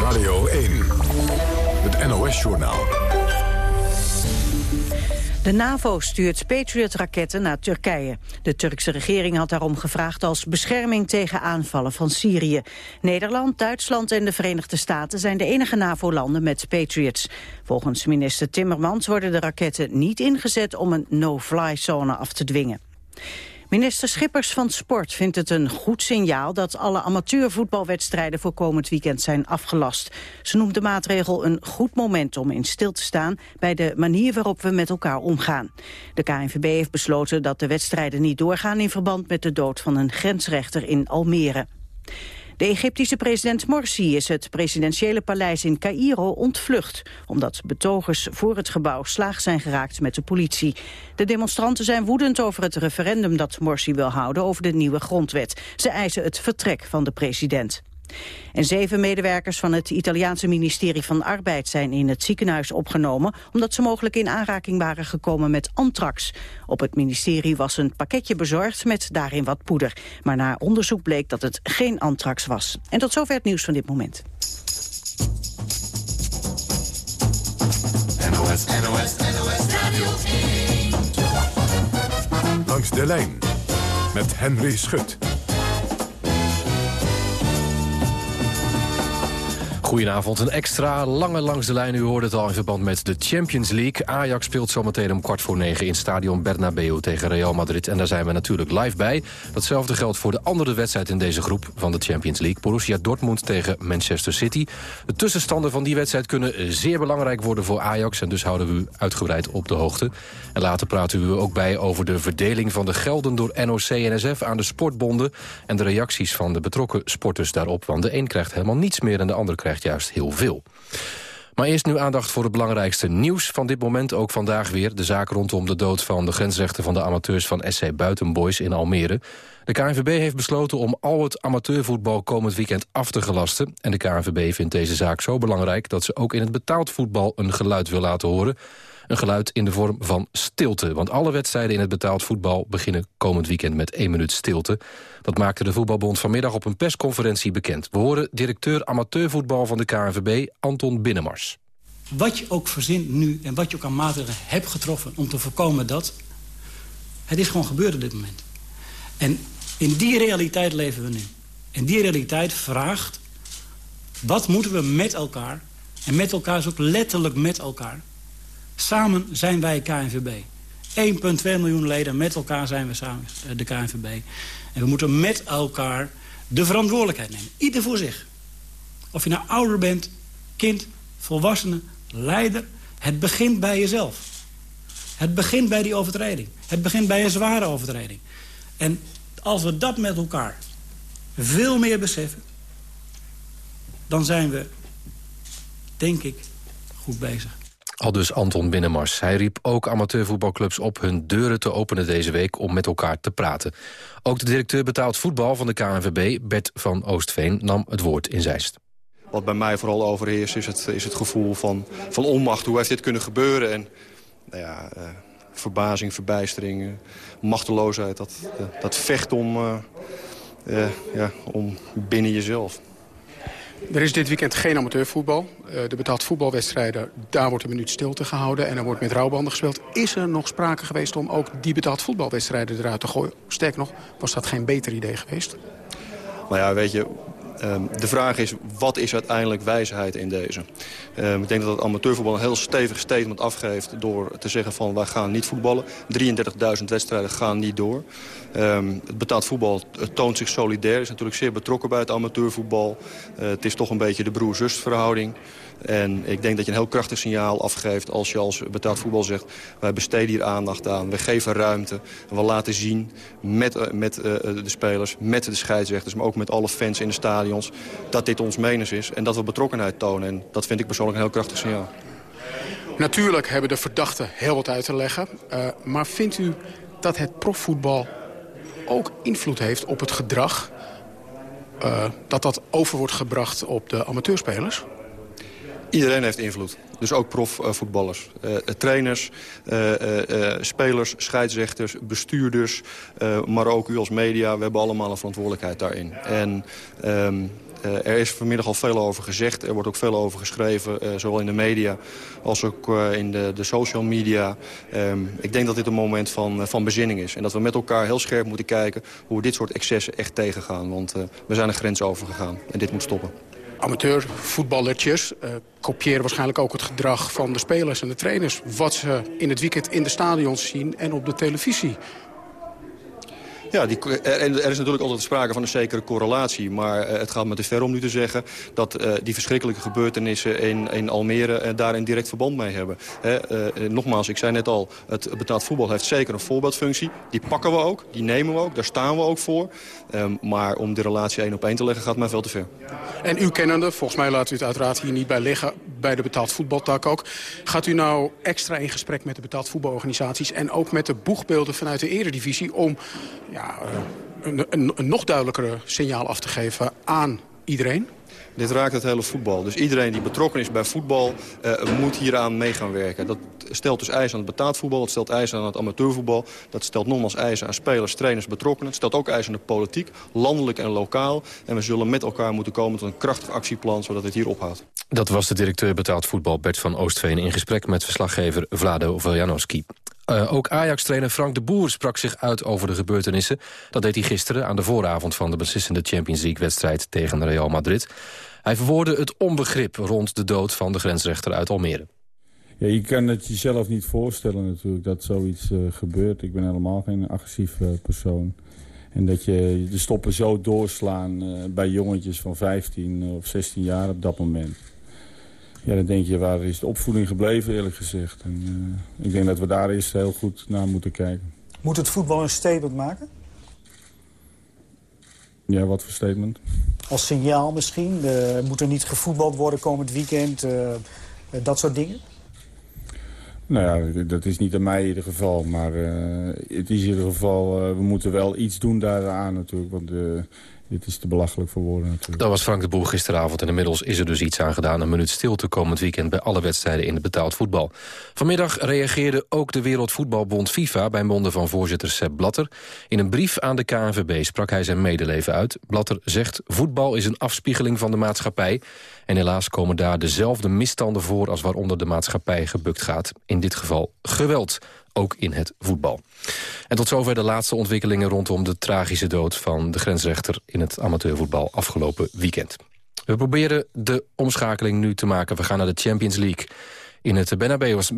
Radio 1, het NOS-journaal. De NAVO stuurt Patriot-raketten naar Turkije. De Turkse regering had daarom gevraagd als bescherming tegen aanvallen van Syrië. Nederland, Duitsland en de Verenigde Staten zijn de enige NAVO-landen met Patriots. Volgens minister Timmermans worden de raketten niet ingezet om een no-fly-zone af te dwingen. Minister Schippers van Sport vindt het een goed signaal dat alle amateurvoetbalwedstrijden voor komend weekend zijn afgelast. Ze noemt de maatregel een goed moment om in stil te staan bij de manier waarop we met elkaar omgaan. De KNVB heeft besloten dat de wedstrijden niet doorgaan in verband met de dood van een grensrechter in Almere. De Egyptische president Morsi is het presidentiële paleis in Cairo ontvlucht, omdat betogers voor het gebouw slaag zijn geraakt met de politie. De demonstranten zijn woedend over het referendum dat Morsi wil houden over de nieuwe grondwet. Ze eisen het vertrek van de president. En zeven medewerkers van het Italiaanse ministerie van Arbeid zijn in het ziekenhuis opgenomen omdat ze mogelijk in aanraking waren gekomen met antrax. Op het ministerie was een pakketje bezorgd met daarin wat poeder. Maar na onderzoek bleek dat het geen antrax was. En tot zover het nieuws van dit moment. NOS, NOS, NOS Radio Langs de lijn met Henry Schut. Goedenavond, een extra lange langs de lijn. U hoorde het al in verband met de Champions League. Ajax speelt zometeen om kwart voor negen in stadion Bernabeu tegen Real Madrid. En daar zijn we natuurlijk live bij. Datzelfde geldt voor de andere wedstrijd in deze groep van de Champions League. Borussia Dortmund tegen Manchester City. De tussenstanden van die wedstrijd kunnen zeer belangrijk worden voor Ajax. En dus houden we u uitgebreid op de hoogte. En later praten we ook bij over de verdeling van de gelden door NOC-NSF aan de sportbonden. En de reacties van de betrokken sporters daarop. Want de een krijgt helemaal niets meer en de ander krijgt juist heel veel. Maar eerst nu aandacht voor het belangrijkste nieuws van dit moment. Ook vandaag weer de zaak rondom de dood van de grensrechten van de amateurs van SC Buitenboys in Almere. De KNVB heeft besloten om al het amateurvoetbal komend weekend af te gelasten. En de KNVB vindt deze zaak zo belangrijk dat ze ook in het betaald voetbal een geluid wil laten horen. Een geluid in de vorm van stilte. Want alle wedstrijden in het betaald voetbal beginnen komend weekend met één minuut stilte. Dat maakte de Voetbalbond vanmiddag op een persconferentie bekend. We horen directeur amateurvoetbal van de KNVB, Anton Binnemars. Wat je ook verzint nu en wat je ook aan maatregelen hebt getroffen... om te voorkomen dat... het is gewoon gebeurd op dit moment. En in die realiteit leven we nu. En die realiteit vraagt... wat moeten we met elkaar... en met elkaar is ook letterlijk met elkaar... Samen zijn wij KNVB. 1,2 miljoen leden, met elkaar zijn we samen eh, de KNVB. En we moeten met elkaar de verantwoordelijkheid nemen. Ieder voor zich. Of je nou ouder bent, kind, volwassene, leider. Het begint bij jezelf. Het begint bij die overtreding. Het begint bij een zware overtreding. En als we dat met elkaar veel meer beseffen... dan zijn we, denk ik, goed bezig. Al dus Anton Binnenmars. Hij riep ook amateurvoetbalclubs op hun deuren te openen deze week om met elkaar te praten. Ook de directeur betaald voetbal van de KNVB, Bert van Oostveen, nam het woord in Zeist. Wat bij mij vooral overheerst is het, is het gevoel van, van onmacht. Hoe heeft dit kunnen gebeuren? En nou ja, uh, verbazing, verbijstering, machteloosheid. Dat, dat vecht om, ja, om binnen jezelf. Er is dit weekend geen amateurvoetbal. De betaald voetbalwedstrijden, daar wordt een minuut stilte gehouden... en er wordt met rouwbanden gespeeld. Is er nog sprake geweest om ook die betaald voetbalwedstrijden eruit te gooien? Sterker nog, was dat geen beter idee geweest? Nou ja, weet je, de vraag is, wat is uiteindelijk wijsheid in deze? Um, ik denk dat het amateurvoetbal een heel stevig statement afgeeft... door te zeggen van, wij gaan niet voetballen. 33.000 wedstrijden gaan niet door. Um, het betaald voetbal toont zich solidair. is natuurlijk zeer betrokken bij het amateurvoetbal. Uh, het is toch een beetje de broer-zus verhouding. En ik denk dat je een heel krachtig signaal afgeeft als je als betaald voetbal zegt... wij besteden hier aandacht aan, we geven ruimte. En we laten zien met, met de spelers, met de scheidsrechters... maar ook met alle fans in de stadions, dat dit ons menens is. En dat we betrokkenheid tonen. En dat vind ik persoonlijk een heel krachtig signaal. Natuurlijk hebben de verdachten heel wat uit te leggen. Maar vindt u dat het profvoetbal ook invloed heeft op het gedrag... Dat dat over wordt gebracht op de amateurspelers? Iedereen heeft invloed. Dus ook profvoetballers. Uh, trainers, uh, uh, spelers, scheidsrechters, bestuurders. maar ook u als media. We hebben allemaal een verantwoordelijkheid daarin. En uh, er is vanmiddag al veel over gezegd. Er wordt ook veel over geschreven, zowel in de media als ook in de, de, social media. Um, ik denk dat dit een moment van, van bezinning is. En dat we met elkaar heel scherp moeten kijken hoe we dit soort excessen echt tegengaan. Want we zijn een grens overgegaan en dit moet stoppen. Amateurvoetballertjes kopiëren waarschijnlijk ook het gedrag van de spelers en de trainers. Wat ze in het weekend in de stadions zien en op de televisie. Ja, die, er, er, is natuurlijk altijd sprake van een zekere correlatie. Maar uh, het gaat me te ver om nu te zeggen dat uh, die verschrikkelijke gebeurtenissen in, in Almere daar een direct verband mee hebben. He, nogmaals, ik zei net al, het betaald voetbal heeft zeker een voorbeeldfunctie. Die pakken we ook, die nemen we ook, daar staan we ook voor. Um, maar om de relatie één op één te leggen gaat mij veel te ver. En u kennende, volgens mij laat u het uiteraard hier niet bij liggen, bij de betaald voetbaltak ook. Gaat u nou extra in gesprek met de betaald voetbalorganisaties en ook met de boegbeelden vanuit de eredivisie om ja, ja, een, een, een nog duidelijkere signaal af te geven aan iedereen? Dit raakt het hele voetbal. Dus iedereen die betrokken is bij voetbal uh, moet hieraan mee gaan werken. Dat stelt dus eisen aan het betaald voetbal, dat stelt eisen aan het amateurvoetbal. Dat stelt nogmaals eisen aan spelers, trainers, betrokkenen. Het stelt ook eisen aan de politiek, landelijk en lokaal. En we zullen met elkaar moeten komen tot een krachtig actieplan zodat het hier ophoudt. Dat was de directeur betaald voetbal Bert van Oostveen... in gesprek met verslaggever Vlado Veljanowski. Uh, ook Ajax-trainer Frank de Boer sprak zich uit over de gebeurtenissen. Dat deed hij gisteren aan de vooravond van de beslissende Champions League-wedstrijd tegen Real Madrid. Hij verwoordde het onbegrip rond de dood van de grensrechter uit Almere. Ja, je kan het jezelf niet voorstellen natuurlijk dat zoiets uh, gebeurt. Ik ben helemaal geen agressieve uh, persoon. En dat je de stoppen zo doorslaan bij jongetjes van 15 of 16 jaar op dat moment. Ja, dan denk je, waar is de opvoeding gebleven eerlijk gezegd. En, uh, ik denk dat we daar eerst heel goed naar moeten kijken. Moet het voetbal een statement maken? Ja, wat voor statement? Als signaal misschien? Uh, moet er niet gevoetbald worden komend weekend? Uh, dat soort dingen? Nou ja, dat is niet aan mij in ieder geval. Maar het is in ieder geval, we moeten wel iets doen daaraan natuurlijk. Want dit is te belachelijk voor woorden natuurlijk. Dat was Frank de Boer gisteravond en inmiddels is er dus iets aan gedaan. Een minuut stilte komend weekend bij alle wedstrijden in het betaald voetbal. Vanmiddag reageerde ook de Wereldvoetbalbond FIFA... bij monden van voorzitter Sepp Blatter. In een brief aan de KNVB sprak hij zijn medeleven uit. Blatter zegt, voetbal is een afspiegeling van de maatschappij... en helaas komen daar dezelfde misstanden voor... als waaronder de maatschappij gebukt gaat. In dit geval geweld ook in het voetbal. En tot zover de laatste ontwikkelingen rondom de tragische dood van de grensrechter in het amateurvoetbal afgelopen weekend. We proberen de omschakeling nu te maken. We gaan naar de Champions League in het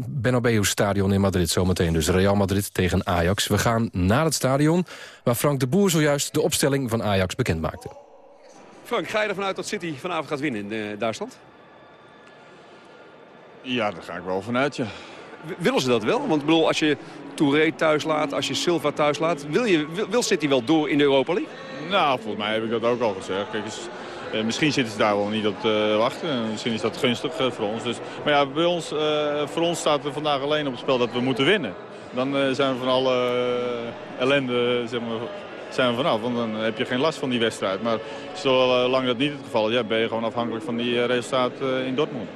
Bernabeu-stadion in Madrid. Zometeen dus Real Madrid tegen Ajax. We gaan naar het stadion waar Frank de Boer zojuist de opstelling van Ajax bekend maakte. Frank, ga je ervan uit dat City vanavond gaat winnen in uh, Duitsland? Ja, daar ga ik wel vanuit, ja willen ze dat wel? Want bedoel, als je Touré thuis laat, als je Silva thuis laat... wil, je, wil, City wel door in de Europa League? Nou, volgens mij heb ik dat ook al gezegd. Kijk eens, eh, misschien zitten ze daar wel niet op te wachten. Misschien is dat gunstig eh, voor ons. Dus, maar ja, bij ons, voor ons staat er vandaag alleen op het spel dat we moeten winnen. Dan zijn we van alle ellende zeg maar, zijn we vanaf. Want dan heb je geen last van die wedstrijd. Maar zolang dat niet het geval is, ja, ben je gewoon afhankelijk van die resultaat in Dortmund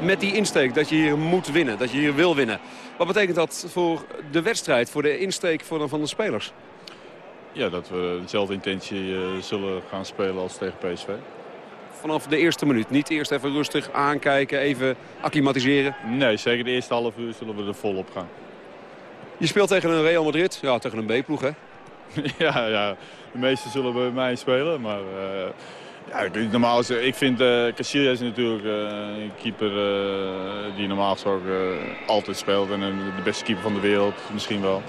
met die insteek dat je hier moet winnen, dat je hier wil winnen. Wat betekent dat voor de wedstrijd, voor de insteek van de spelers? Ja, dat we dezelfde intentie zullen gaan spelen als tegen PSV. Vanaf de eerste minuut, niet eerst even rustig aankijken, even acclimatiseren? Nee, zeker de eerste half uur zullen we er volop gaan. Je speelt tegen een Real Madrid, ja, tegen een B-ploeg hè? [LAUGHS] ja, ja, de meesten zullen bij mij spelen, maar... Uh, ja, normaal ik vind uh, Casillas natuurlijk uh, een keeper die normaal gesproken altijd speelt. En de beste keeper van de wereld misschien wel.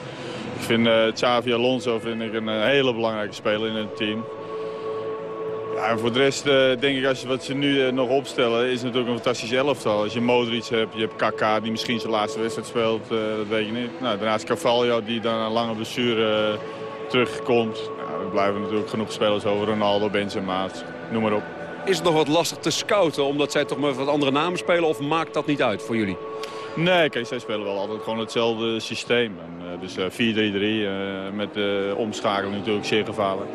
Ik vind Xavi Alonso vind ik een hele belangrijke speler in het team. Ja, Ja, voor de rest denk ik, als je, wat ze nu nog opstellen, is natuurlijk een fantastisch elftal. Als je Modric hebt, je hebt Kaka die misschien zijn laatste wedstrijd speelt, dat weet je niet. Nou, daarnaast Carvalho die dan een lange blessure terugkomt. Nou, er blijven natuurlijk genoeg spelers over, Ronaldo, Benzema, noem maar op. Is het nog wat lastig te scouten, omdat zij toch met wat andere namen spelen, of maakt dat niet uit voor jullie? Nee, kijk, zij spelen wel altijd gewoon hetzelfde systeem. En, dus 4-3-3 met de omschakeling natuurlijk zeer gevaarlijk.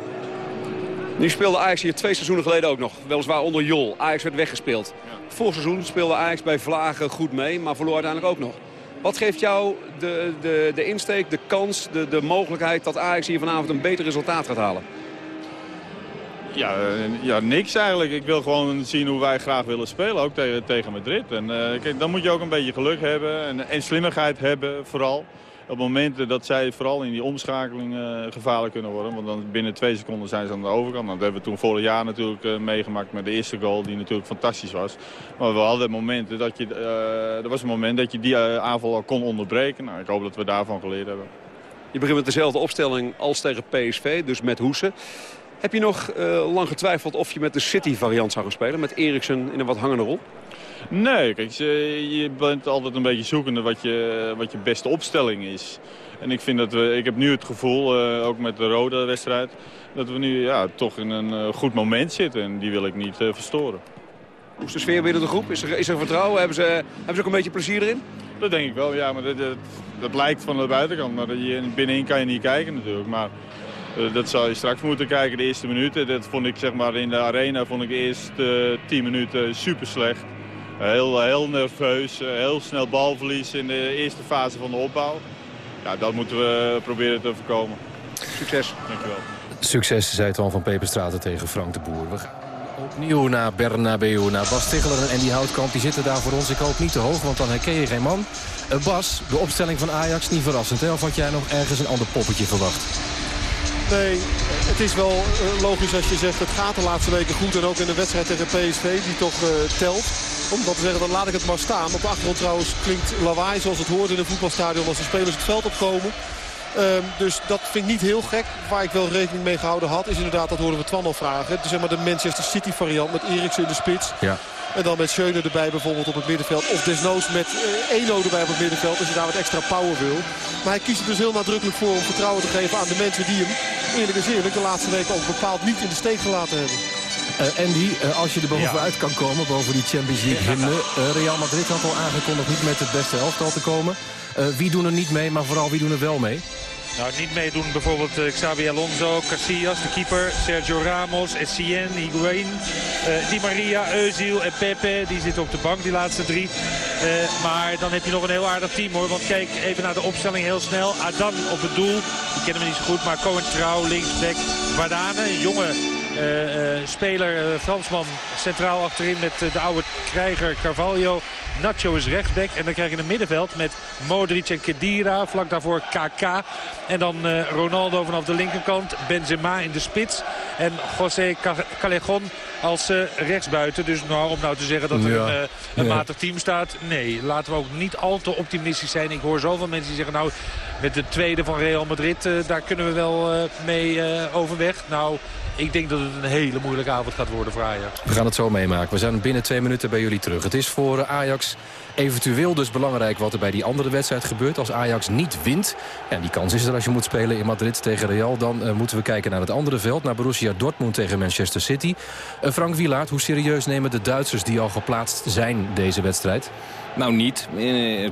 Nu speelde Ajax hier twee seizoenen geleden ook nog. Weliswaar onder Jol. Ajax werd weggespeeld. Vorig seizoen speelde Ajax bij Vlagen goed mee, maar verloor uiteindelijk ook nog. Wat geeft jou de, de, de insteek, de kans, de, de mogelijkheid dat Ajax hier vanavond een beter resultaat gaat halen? Ja, ja, niks eigenlijk. Ik wil gewoon zien hoe wij graag willen spelen, ook tegen, tegen Madrid. En uh, kijk, dan moet je ook een beetje geluk hebben en, en slimmigheid hebben vooral op momenten dat zij vooral in die omschakeling uh, gevaarlijk kunnen worden. Want dan binnen twee seconden zijn ze aan de overkant. Nou, dat hebben we toen vorig jaar natuurlijk uh, meegemaakt met de eerste goal die natuurlijk fantastisch was. Maar we hadden momenten dat je, uh, er was een moment dat je die aanval al kon onderbreken. Nou, ik hoop dat we daarvan geleerd hebben. Je begint met dezelfde opstelling als tegen PSV, dus met Hoesen. Heb je nog lang getwijfeld of je met de City-variant zou gaan spelen? Met Eriksen in een wat hangende rol? Nee, kijk, je bent altijd een beetje zoekende wat je, wat je beste opstelling is. En ik vind dat we, ik heb nu het gevoel, uh, ook met de rode wedstrijd, dat we nu ja, toch in een uh, goed moment zitten. En die wil ik niet uh, verstoren. Hoe is de sfeer binnen de groep? Is er, is er vertrouwen? Hebben ze, hebben ze ook een beetje plezier erin? Dat denk ik wel, ja. Maar dat, dat, dat blijkt van de buitenkant. Maar je, binnenin kan je niet kijken natuurlijk. Maar dat zal je straks moeten kijken, de eerste minuten. Dat vond ik zeg maar in de arena vond ik de eerste tien minuten super slecht. Heel, heel nerveus, heel snel balverlies in de eerste fase van de opbouw. Ja, dat moeten we proberen te voorkomen. Succes. Dankjewel. Succes, zei Twan van Peperstraten tegen Frank de Boer. We gaan opnieuw naar Bernabeu, naar Bas Ticheler en die Houtkamp. Die zitten daar voor ons, ik hoop niet te hoog, want dan herken je geen man. Uh, Bas, de opstelling van Ajax, niet verrassend. Hè? Of had jij nog ergens een ander poppetje verwacht? Nee, het is wel uh, logisch als je zegt het gaat de laatste weken goed. En ook in de wedstrijd tegen PSV, die toch uh, telt om dat te zeggen, dan laat ik het maar staan. Op de achtergrond trouwens klinkt lawaai zoals het hoort in een voetbalstadion als de spelers het veld opkomen. Um, dus dat vind ik niet heel gek. Waar ik wel rekening mee gehouden had is inderdaad, dat horen we Twan al vragen. Dus zeg maar de Manchester City variant met Eriksen in de spits. Ja. En dan met Schöne erbij bijvoorbeeld op het middenveld. Of desnoods met uh, Eno erbij op het middenveld als je daar wat extra power wil. Maar hij kiest er dus heel nadrukkelijk voor om vertrouwen te geven aan de mensen die hem eerlijk is eerlijk de laatste weken ook bepaald niet in de steek gelaten hebben. Uh, Andy, uh, als je er bovenuit ja. kan komen, boven die Champions League hymne. Uh, Real Madrid had al aangekondigd niet met het beste elftal te komen. wie doen er niet mee, maar vooral wie doen er wel mee? Nou, niet meedoen bijvoorbeeld Xabi Alonso, Casillas, de keeper, Sergio Ramos, Essien, Higuain, uh, Di Maria, Özil en Pepe. Die zitten op de bank, die laatste drie. Uh, maar dan heb je nog een heel aardig team hoor. Want kijk even naar de opstelling heel snel. Adan op het doel, die kennen we niet zo goed. Maar Cohen Trouw, linksback, Vardane, een jonge uh, uh, speler, uh, Fransman, centraal achterin met de oude krijger Carvalho. Nacho is rechtsback. En dan krijg je een middenveld met Modric en Kedira. Vlak daarvoor KK. En dan Ronaldo vanaf de linkerkant. Benzema in de spits. En José Callejon als uh, rechtsbuiten. Dus nou, om nou te zeggen dat er ja. een, uh, een ja. matig team staat. Nee, laten we ook niet al te optimistisch zijn. Ik hoor zoveel mensen die zeggen... nou, met de tweede van Real Madrid... Daar kunnen we wel mee overweg. Nou, ik denk dat het een hele moeilijke avond gaat worden voor Ajax. We gaan het zo meemaken. We zijn binnen twee minuten bij jullie terug. Het is voor Ajax eventueel dus belangrijk wat er bij die andere wedstrijd gebeurt. Als Ajax niet wint, en die kans is er als je moet spelen in Madrid tegen Real... dan uh, moeten we kijken naar het andere veld, naar Borussia Dortmund tegen Manchester City. Uh, Frank Wielaert, hoe serieus nemen de Duitsers die al geplaatst zijn deze wedstrijd? Nou niet,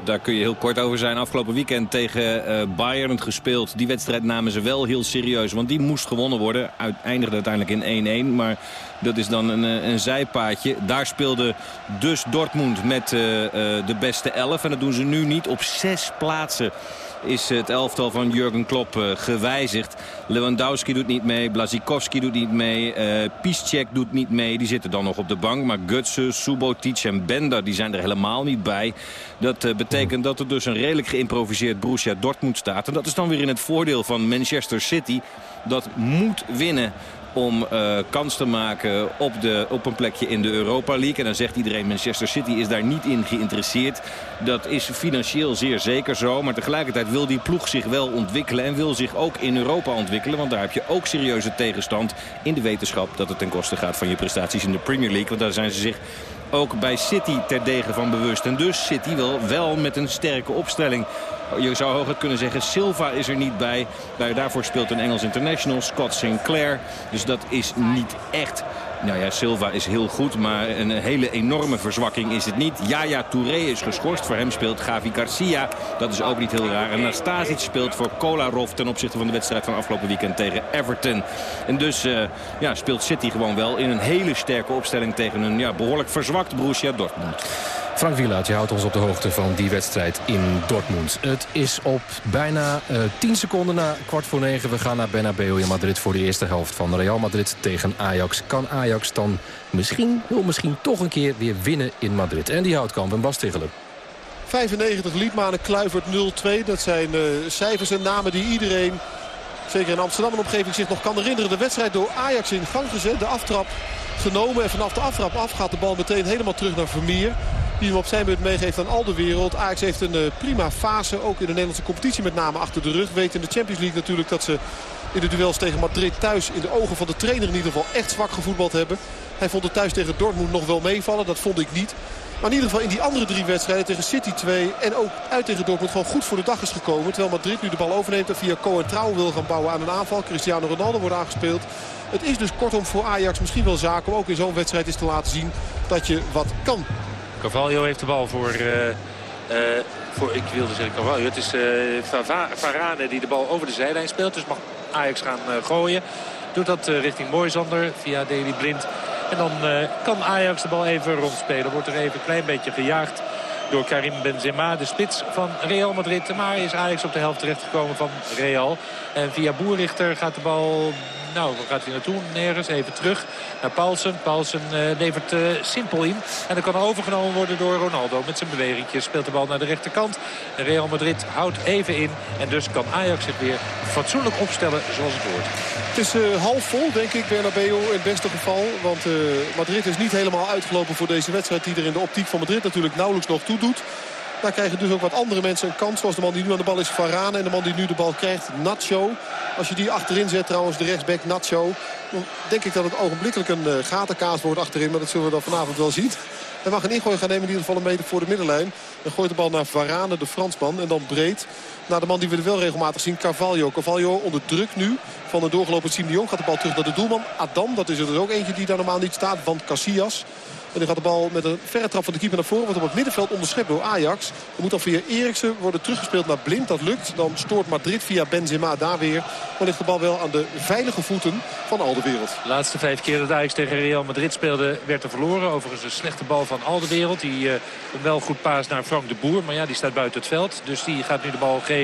daar kun je heel kort over zijn. Afgelopen weekend tegen Bayern gespeeld. Die wedstrijd namen ze wel heel serieus. Want die moest gewonnen worden. Eindigde uiteindelijk in 1-1. Maar dat is dan een, een zijpaadje. Daar speelde dus Dortmund met uh, uh, de beste elf. En dat doen ze nu niet op zes plaatsen is het elftal van Jurgen Klopp gewijzigd. Lewandowski doet niet mee, Blazikowski doet niet mee, uh, Piszczek doet niet mee. Die zitten dan nog op de bank. Maar Gutsen, Subotic en Bender die zijn er helemaal niet bij. Dat betekent dat er dus een redelijk geïmproviseerd Borussia Dortmund staat. En dat is dan weer in het voordeel van Manchester City. Dat moet winnen om uh, kans te maken op, de, op een plekje in de Europa League. En dan zegt iedereen Manchester City is daar niet in geïnteresseerd. Dat is financieel zeer zeker zo. Maar tegelijkertijd wil die ploeg zich wel ontwikkelen. En wil zich ook in Europa ontwikkelen. Want daar heb je ook serieuze tegenstand in de wetenschap dat het ten koste gaat van je prestaties in de Premier League. Want daar zijn ze zich ook bij City terdege van bewust. En dus City wel, wel met een sterke opstelling. Je zou hooguit kunnen zeggen, Silva is er niet bij. Daarvoor speelt een Engels international, Scott Sinclair. Dus dat is niet echt nou ja, Silva is heel goed, maar een hele enorme verzwakking is het niet. Yaya Touré is geschorst. Voor hem speelt Gavi Garcia. Dat is ook niet heel raar. En Nastasic speelt voor Kolarov ten opzichte van de wedstrijd van afgelopen weekend tegen Everton. En dus uh, ja, speelt City gewoon wel in een hele sterke opstelling tegen een ja, behoorlijk verzwakt Borussia Dortmund. Frank Wielaert, je houdt ons op de hoogte van die wedstrijd in Dortmund. Het is op bijna uh, eh, 10 seconden na kwart voor negen. We gaan naar Bernabeu in Madrid voor de eerste helft van Real Madrid tegen Ajax. Kan Ajax dan misschien, wil misschien toch een keer weer winnen in Madrid? En die houtkamp en Bas Tiggelen. 95 Liedmanen, Kluivert 0-2. Dat zijn uh, cijfers en namen die iedereen, zeker in Amsterdam en omgeving, zich nog kan herinneren. De wedstrijd door Ajax in gang gezet. De aftrap genomen en vanaf de aftrap af gaat de bal meteen helemaal terug naar Vermeer. Die hem op zijn beurt meegeeft aan al de wereld. Ajax heeft een uh, prima fase, ook in de Nederlandse competitie met name achter de rug. Weet in de Champions League natuurlijk dat ze in de duels tegen Madrid thuis in de ogen van de trainer in ieder geval echt zwak gevoetbald hebben. Hij vond het thuis tegen Dortmund nog wel meevallen, dat vond ik niet. Maar in ieder geval in die andere drie wedstrijden tegen City 2 en ook uit tegen Dortmund gewoon goed voor de dag is gekomen. Terwijl Madrid nu de bal overneemt en via Cohen Trouw wil gaan bouwen aan een aanval. Cristiano Ronaldo wordt aangespeeld. Het is dus kortom voor Ajax misschien wel zaak om ook in zo'n wedstrijd eens te laten zien dat je wat kan. Carvalho heeft de bal voor... Uh, uh, voor ik wilde zeggen Carvalho. Het is uh, Varane die de bal over de zijlijn speelt. Dus mag Ajax gaan gooien. Doet dat richting Moisander via Deli Blind. En dan kan Ajax de bal even rondspelen. Wordt er even een klein beetje gejaagd door Karim Benzema, de spits van Real Madrid. Maar is Ajax op de helft terechtgekomen van Real. En via Boerrichter gaat de bal nou, waar gaat hij naartoe? Nergens. Even terug naar Paulsen. Paulsen uh, levert uh, simpel in. En dan kan overgenomen worden door Ronaldo. Met zijn bewegingje speelt de bal naar de rechterkant. Real Madrid houdt even in. En dus kan Ajax het weer fatsoenlijk opstellen zoals het hoort. Het is uh, half vol, denk ik, Bernabeu in het beste geval. Want Madrid is niet helemaal uitgelopen voor deze wedstrijd... die er in de optiek van Madrid natuurlijk nauwelijks nog toe doet. Daar krijgen dus ook wat andere mensen een kans. Zoals de man die nu aan de bal is, Varane. En de man die nu de bal krijgt, Nacho. Als je die achterin zet trouwens, de rechtsback Nacho. Dan denk ik dat het ogenblikkelijk een uh, gatenkaas wordt achterin. Maar dat zullen we dan vanavond wel zien. Hij mag een ingooi gaan nemen in ieder geval een meter voor de middenlijn. Dan gooit de bal naar Varane, de Fransman. En dan breed naar de man die we er wel regelmatig zien, Carvalho. Carvalho onder druk nu van de doorgelopen Jong. Gaat de bal terug naar de doelman. Adam, dat is er dus ook eentje die daar normaal niet staat. Want Casillas. En dan gaat de bal met een verre trap van de keeper naar voren. Wordt op het middenveld onderschept door Ajax. Er moet dan via Eriksen worden teruggespeeld naar Blind. Dat lukt. Dan stoort Madrid via Benzema daar weer. Dan ligt de bal wel aan de veilige voeten van al de laatste vijf keer dat Ajax tegen Real Madrid speelde werd er verloren. Overigens een slechte bal van al de wereld. Die uh, wel goed paas naar Frank de Boer. Maar ja, die staat buiten het veld. Dus die gaat nu de bal geven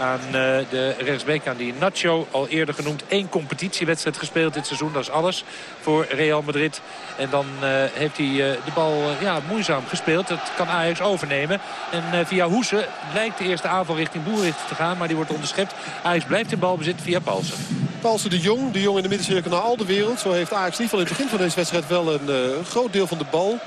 aan uh, de rechtsbeek, aan die Nacho. Al eerder genoemd één competitiewedstrijd gespeeld dit seizoen. Dat is alles voor Real Madrid. En dan uh, heeft hij uh, de bal ja, moeizaam gespeeld. Dat kan Ajax overnemen. En via Hoesen lijkt de eerste aanval richting Boerrichter te gaan. Maar die wordt onderschept. Ajax blijft in balbezit via Paulsen. Paulsen de Jong. De Jong in de middencirkel naar al de wereld. Zo heeft Ajax in ieder in het begin van deze wedstrijd wel een groot deel van de bal.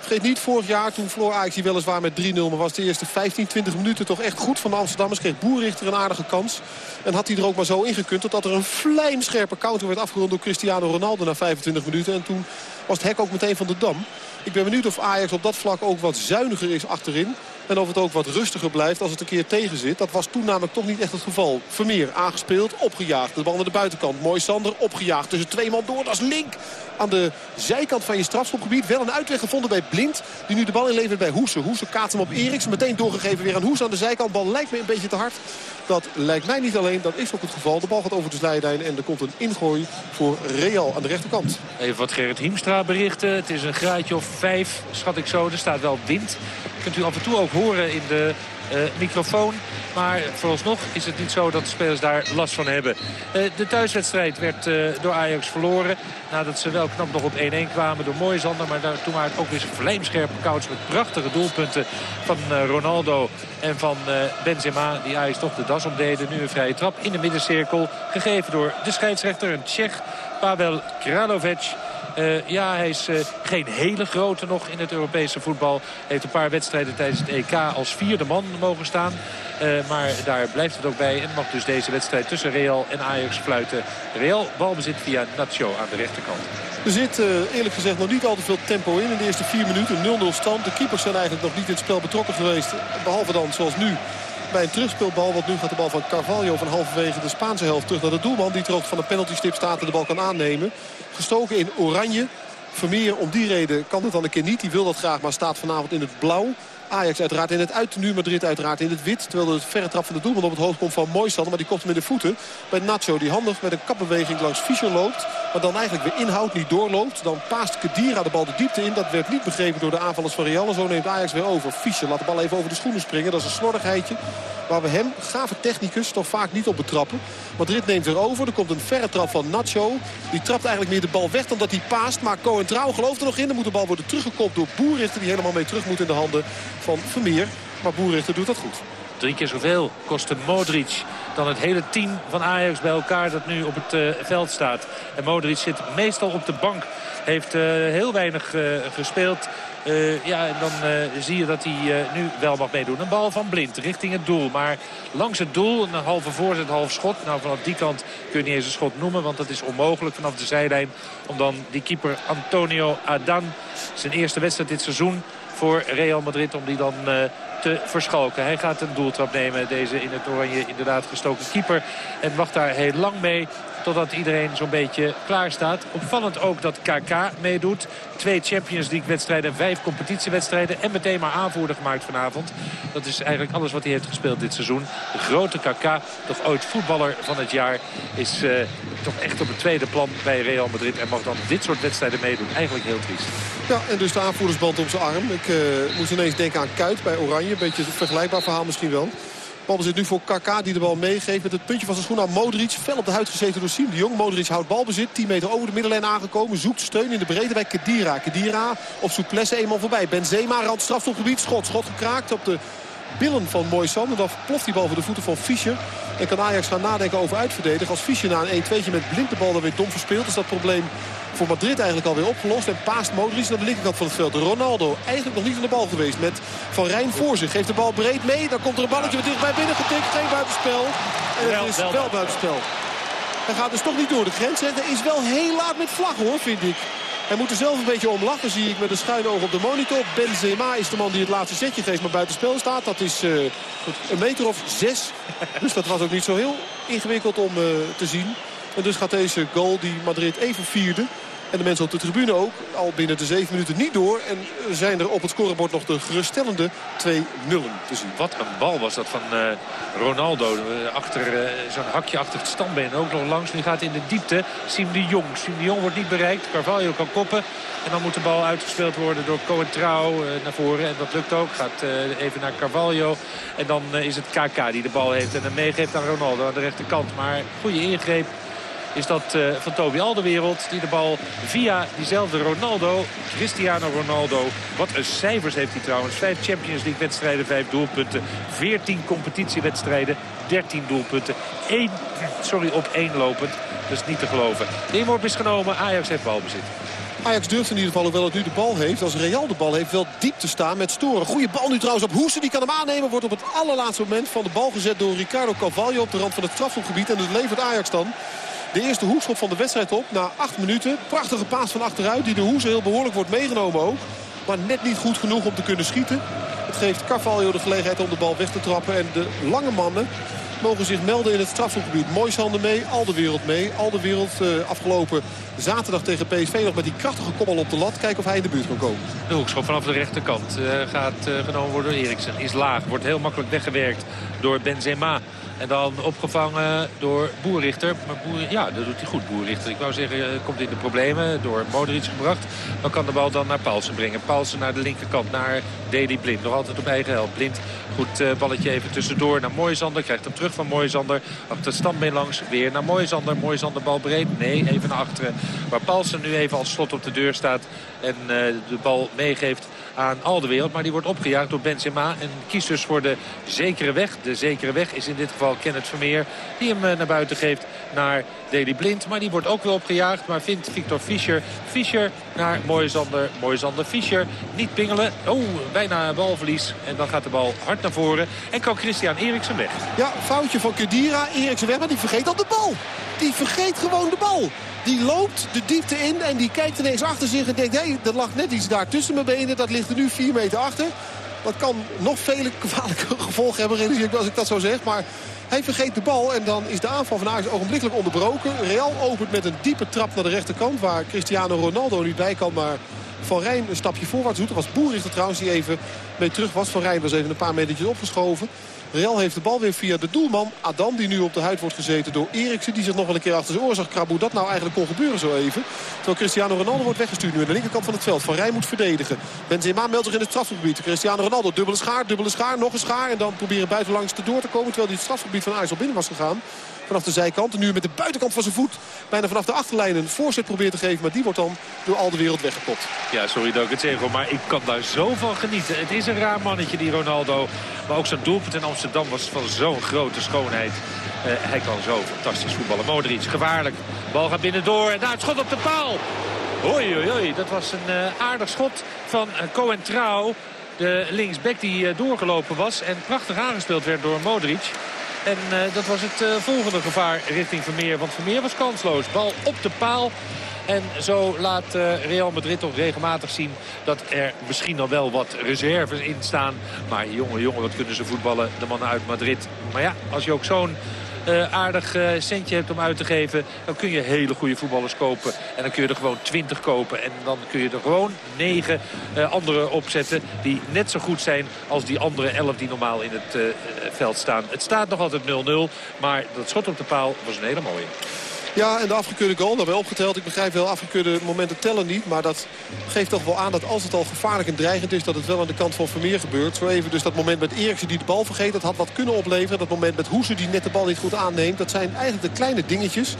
Vergeet niet, vorig jaar toen verloor Ajax die weliswaar met 3-0... maar was de eerste 15, 20 minuten toch echt goed van de Amsterdammers. Kreeg Boerrichter een aardige kans. En had hij er ook maar zo ingekund dat er een vlijmscherpe counter werd afgerond... door Cristiano Ronaldo na 25 minuten. En toen was het hek ook meteen van de dam. Ik ben benieuwd of Ajax op dat vlak ook wat zuiniger is achterin. En of het ook wat rustiger blijft als het een keer tegen zit. Dat was toen namelijk toch niet echt het geval. Vermeer aangespeeld, opgejaagd. De bal naar de buitenkant. Mooi Sander, opgejaagd. Tussen twee man door, dat is Link. Aan de zijkant van je strafschopgebied. Wel een uitweg gevonden bij Blind. Die nu de bal inlevert bij Hoesen. Hoesen kaat hem op Eriksen. Meteen doorgegeven weer aan Hoes aan de zijkant. Bal lijkt me een beetje te hard. Dat lijkt mij niet alleen. Dat is ook het geval. De bal gaat over de zijlijn. En er komt een ingooi voor Real aan de rechterkant. Even wat Gerrit Hiemstra berichten. Het is een graadje of vijf, schat ik zo. Er staat wel wind. Kunt u af en toe ook horen in de uh, microfoon. Maar vooralsnog is het niet zo dat de spelers daar last van hebben. Uh, de thuiswedstrijd werd uh, door Ajax verloren. Nadat ze wel knap nog op 1-1 kwamen door Mooisander. Maar toen waren het ook weer vlijmscherpe kouds met prachtige doelpunten van Ronaldo en van Benzema. Die Ajax toch de das opdeden. Nu een vrije trap in de middencirkel. Gegeven door de scheidsrechter, een Tsjech. Pavel Kralovic. Uh, ja, hij is uh, geen hele grote nog in het Europese voetbal. Heeft een paar wedstrijden tijdens het EK als vierde man mogen staan. Uh, maar daar blijft het ook bij. En mag dus deze wedstrijd tussen Real en Ajax fluiten. Real balbezit via Nacho aan de rechterkant. Er zit eerlijk gezegd nog niet al te veel tempo in. In de eerste vier minuten 0-0 stand. De keepers zijn eigenlijk nog niet in het spel betrokken geweest. Behalve dan zoals nu bij een terugspeelbal. Want nu gaat de bal van Carvalho van halverwege de Spaanse helft terug naar de doelman. Die ter van de penaltystip staat en de bal kan aannemen. Gestoken in oranje. Vermeer om die reden kan het dan een keer niet. Die wil dat graag, maar staat vanavond in het blauw. Ajax uiteraard in het uit. Nu Madrid uiteraard in het wit. Terwijl de verre trap van de doelman op het hoofd komt van Moisander. Maar die kopt hem in de voeten. Bij Nacho die handig met een kapbeweging langs Fischer loopt. Maar dan eigenlijk weer inhoudt, niet doorloopt. Dan paast Kedira de bal de diepte in. Dat werd niet begrepen door de aanvallers van Real. En zo neemt Ajax weer over. Fischer laat de bal even over de schoenen springen. Dat is een slordigheidje. Waar we hem, gave technicus, toch vaak niet op betrappen. Madrid neemt weer over. Er komt een verre trap van Nacho. Die trapt eigenlijk meer de bal weg dan dat hij paast. Maar Cohen Trouw gelooft er nog in. Dan moet de bal worden teruggekopt door Boerichter. Die helemaal mee terug moet in de handen van Vermeer. Maar Boerichter doet dat goed. Drie keer zoveel kostte Modric dan het hele team van Ajax bij elkaar dat nu op het uh, veld staat. En Modric zit meestal op de bank. Heeft uh, heel weinig uh, gespeeld. Uh, ja, en dan uh, zie je dat hij uh, nu wel mag meedoen. Een bal van Blind richting het doel. Maar langs het doel, een halve voorzet, half schot. Nou, vanaf die kant kun je niet eens een schot noemen. Want dat is onmogelijk vanaf de zijlijn. Om dan die keeper Antonio Adan, zijn eerste wedstrijd dit seizoen voor Real Madrid... om die dan te verschalken. Hij gaat een doeltrap nemen, deze in het oranje inderdaad gestoken keeper. En wacht daar heel lang mee totdat iedereen zo'n beetje klaar staat. Opvallend ook dat KK meedoet. Twee Champions League wedstrijden, vijf competitiewedstrijden... en meteen maar aanvoerder gemaakt vanavond. Dat is eigenlijk alles wat hij heeft gespeeld dit seizoen. De grote KK, toch ooit voetballer van het jaar... is uh, toch echt op het tweede plan bij Real Madrid... en mag dan dit soort wedstrijden meedoen. Eigenlijk heel triest. Ja, en dus de aanvoerdersband om zijn arm. Ik uh, moest ineens denken aan Kuit bij Oranje. Beetje een vergelijkbaar verhaal misschien wel. Balbezit nu voor Kaka die de bal meegeeft met het puntje van zijn schoen aan Modric. Fel op de huid gezeten door Siem de Jong. Modric houdt balbezit. 10 meter over de middenlijn aangekomen. Zoekt steun in de breedte bij Kedira. Kedira op souplesse eenmaal voorbij. Benzema rand strafstopgebied. Schot. Schot gekraakt op de billen van Moisan. En dan ploft die bal voor de voeten van Fischer. En kan Ajax gaan nadenken over uitverdedigen. Als Fischer na een 1-2'tje met blind de bal dan weer dom verspeelt... is dat probleem voor Madrid eigenlijk alweer opgelost. En paast Modric naar de linkerkant van het veld. Ronaldo eigenlijk nog niet aan de bal geweest. Met Van Rijn voor zich. Geeft de bal breed mee. Dan komt er een balletje wat dichtbij binnen getikt. Geen buitenspel. En het is wel, wel buitenspel. Hij gaat dus toch niet door de grens. En hij is wel heel laat met vlag hoor, vind ik. Hij moet er zelf een beetje om lachen, zie ik met een schuine oog op de monitor. Benzema is de man die het laatste setje geeft, maar buitenspel staat. Dat is uh, een meter of zes. Dus dat was ook niet zo heel ingewikkeld om uh, te zien. En dus gaat deze goal die Madrid even vierde en de mensen op de tribune ook al binnen de zeven minuten niet door. En zijn er op het scorebord nog de geruststellende twee nullen te zien. Wat een bal was dat van uh, Ronaldo. achter uh, Zo'n hakje achter het standbeen ook nog langs. Nu gaat in de diepte Siem de Jong. Siem de Jong wordt niet bereikt. Carvalho kan koppen. En dan moet de bal uitgespeeld worden door uh, naar voren. En dat lukt ook. Gaat even naar Carvalho. En dan is het KK die de bal heeft. En dan meegeeft aan Ronaldo aan de rechterkant. Maar goede ingreep is dat uh, van Toby Alderwereld. Die de bal via diezelfde Ronaldo, Cristiano Ronaldo. Wat een cijfers heeft hij trouwens. Vijf Champions League wedstrijden, vijf doelpunten. 14 competitiewedstrijden, 13 doelpunten. 1, [CLEARS THROAT] sorry, op één lopend. Dat is niet te geloven. De inworp is genomen. Ajax heeft balbezit. Ajax durft in ieder geval, hoewel het nu de bal heeft... als Real de bal heeft, wel diep te staan met Storen. Goede bal nu trouwens op Hoesen. Die kan hem aannemen. Wordt op het allerlaatste moment van de bal gezet door Ricardo Carvalho... op de rand van het strafschopgebied. En dus levert Ajax dan de eerste hoekschop van de wedstrijd op. Na acht minuten. Prachtige paas van achteruit. Die de Hoese heel behoorlijk wordt meegenomen ook. Maar net niet goed genoeg om te kunnen schieten. Het geeft Carvalho de gelegenheid om de bal weg te trappen. En de lange mannen mogen zich melden in het strafschopgebied. Mooishanden mee, al de wereld mee. Al de wereld uh, afgelopen zaterdag tegen PSV nog met die krachtige koppel op de lat. Kijken of hij in de buurt kan komen. De hoekschop vanaf de rechterkant uh, gaat uh, genomen worden door Eriksen. Is laag, wordt heel makkelijk weggewerkt door Benzema. En dan opgevangen door Boerrichter. Maar Boer, ja, dat doet hij goed, Boerrichter. Ik wou zeggen, komt in de problemen door Modric gebracht. Dan kan de bal dan naar Paulsen brengen. Paulsen naar de linkerkant, naar Deli Blind. Nog altijd op eigen helft. Blind, goed uh, balletje even tussendoor naar Mooisander. Krijgt hem terug van Mooisander. Achter het standbeen langs, weer naar Mooisander. Mooisander bal breed. Nee, even naar achteren. Waar Paulsen nu even als slot op de deur staat. En uh, de bal meegeeft aan al de wereld. Maar die wordt opgejaagd door Benzema. En kiest dus voor de zekere weg. De zekere weg is in dit geval bal Kenneth Vermeer. Die hem naar buiten geeft naar Deli Blind. Maar die wordt ook wel opgejaagd. Maar vindt Victor Fischer. Fischer naar Moisander. Moisander Fischer. Niet pingelen. Oh, bijna balverlies. En dan gaat de bal hard naar voren. En kan Christian Eriksen weg. Ja, foutje van Kedira. Eriksen weg, maar die vergeet al de bal. Die vergeet gewoon de bal. Die loopt de diepte in en die kijkt ineens achter zich en denkt... hé, hey, er lag net iets daar tussen mijn benen. Dat ligt er nu 4 meter achter. Dat kan nog vele kwalijke [LAUGHS] gevolgen hebben, als ik dat zo zeg. Maar hij vergeet de bal en dan is de aanval van Ajax ogenblikkelijk onderbroken. Real opent met een diepe trap naar de rechterkant... waar Cristiano Ronaldo niet bij kan, maar Van Rijn een stapje voorwaarts doet. Er was Boerichter trouwens die even mee terug was. Van Rijn was even een paar metertjes opgeschoven. Real heeft de bal weer via de doelman Adam. Die nu op de huid wordt gezeten door Eriksen. Die zich nog wel een keer achter zijn oor zag krabben. Hoe dat nou eigenlijk kon gebeuren zo even. Terwijl Cristiano Ronaldo wordt weggestuurd nu aan de linkerkant van het veld. Van Rij moet verdedigen. Benzema meldt zich in het strafgebied. Cristiano Ronaldo dubbele schaar, dubbele schaar, nog een schaar. En dan proberen buitenlangs te door te komen. Terwijl hij het strafgebied van al binnen was gegaan vanaf de zijkant. En nu met de buitenkant van zijn voet bijna vanaf de achterlijn een voorzet probeert te geven. Maar die wordt dan door al de wereld weggekopt. Ja, sorry dat ik het zeg, maar ik kan daar zo van genieten. Het is een raar mannetje, die Ronaldo. Maar ook zijn doelpunt in Amsterdam was van zo'n grote schoonheid. Uh, hij kan zo fantastisch voetballen. Modric, gevaarlijk. Bal gaat binnendoor en daar het schot op de paal. Oei, oei, oei. Dat was een uh, aardig schot van uh, Cohen Trouw. De linksback die doorgelopen was en prachtig aangespeeld werd door Modric. En uh, dat was het uh, volgende gevaar richting Vermeer. Want Vermeer was kansloos. Bal op de paal. En zo laat uh, Real Madrid toch regelmatig zien dat er misschien nog wel wat reserves in staan. Maar jongen, jongen, wat kunnen ze voetballen, de mannen uit Madrid. Maar ja, als je ook zo'n uh, aardig uh, centje hebt om uit te geven... dan kun je hele goede voetballers kopen. En dan kun je er gewoon 20 kopen. En dan kun je er gewoon 9 uh, andere opzetten... die net zo goed zijn als die andere 11 die normaal in het veld staan. Het staat nog altijd 0-0, maar dat schot op de paal was een hele mooie. Ja, en de afgekeurde goal, daar wel opgeteld. Ik begrijp wel, afgekeurde momenten tellen niet. Maar dat geeft toch wel aan dat als het al gevaarlijk en dreigend is... dat het wel aan de kant van Vermeer gebeurt. Zo even dus dat moment met Eriksen die de bal vergeet. Dat had wat kunnen opleveren. Dat moment met Hoese die net de bal niet goed aanneemt. Dat zijn eigenlijk de kleine dingetjes.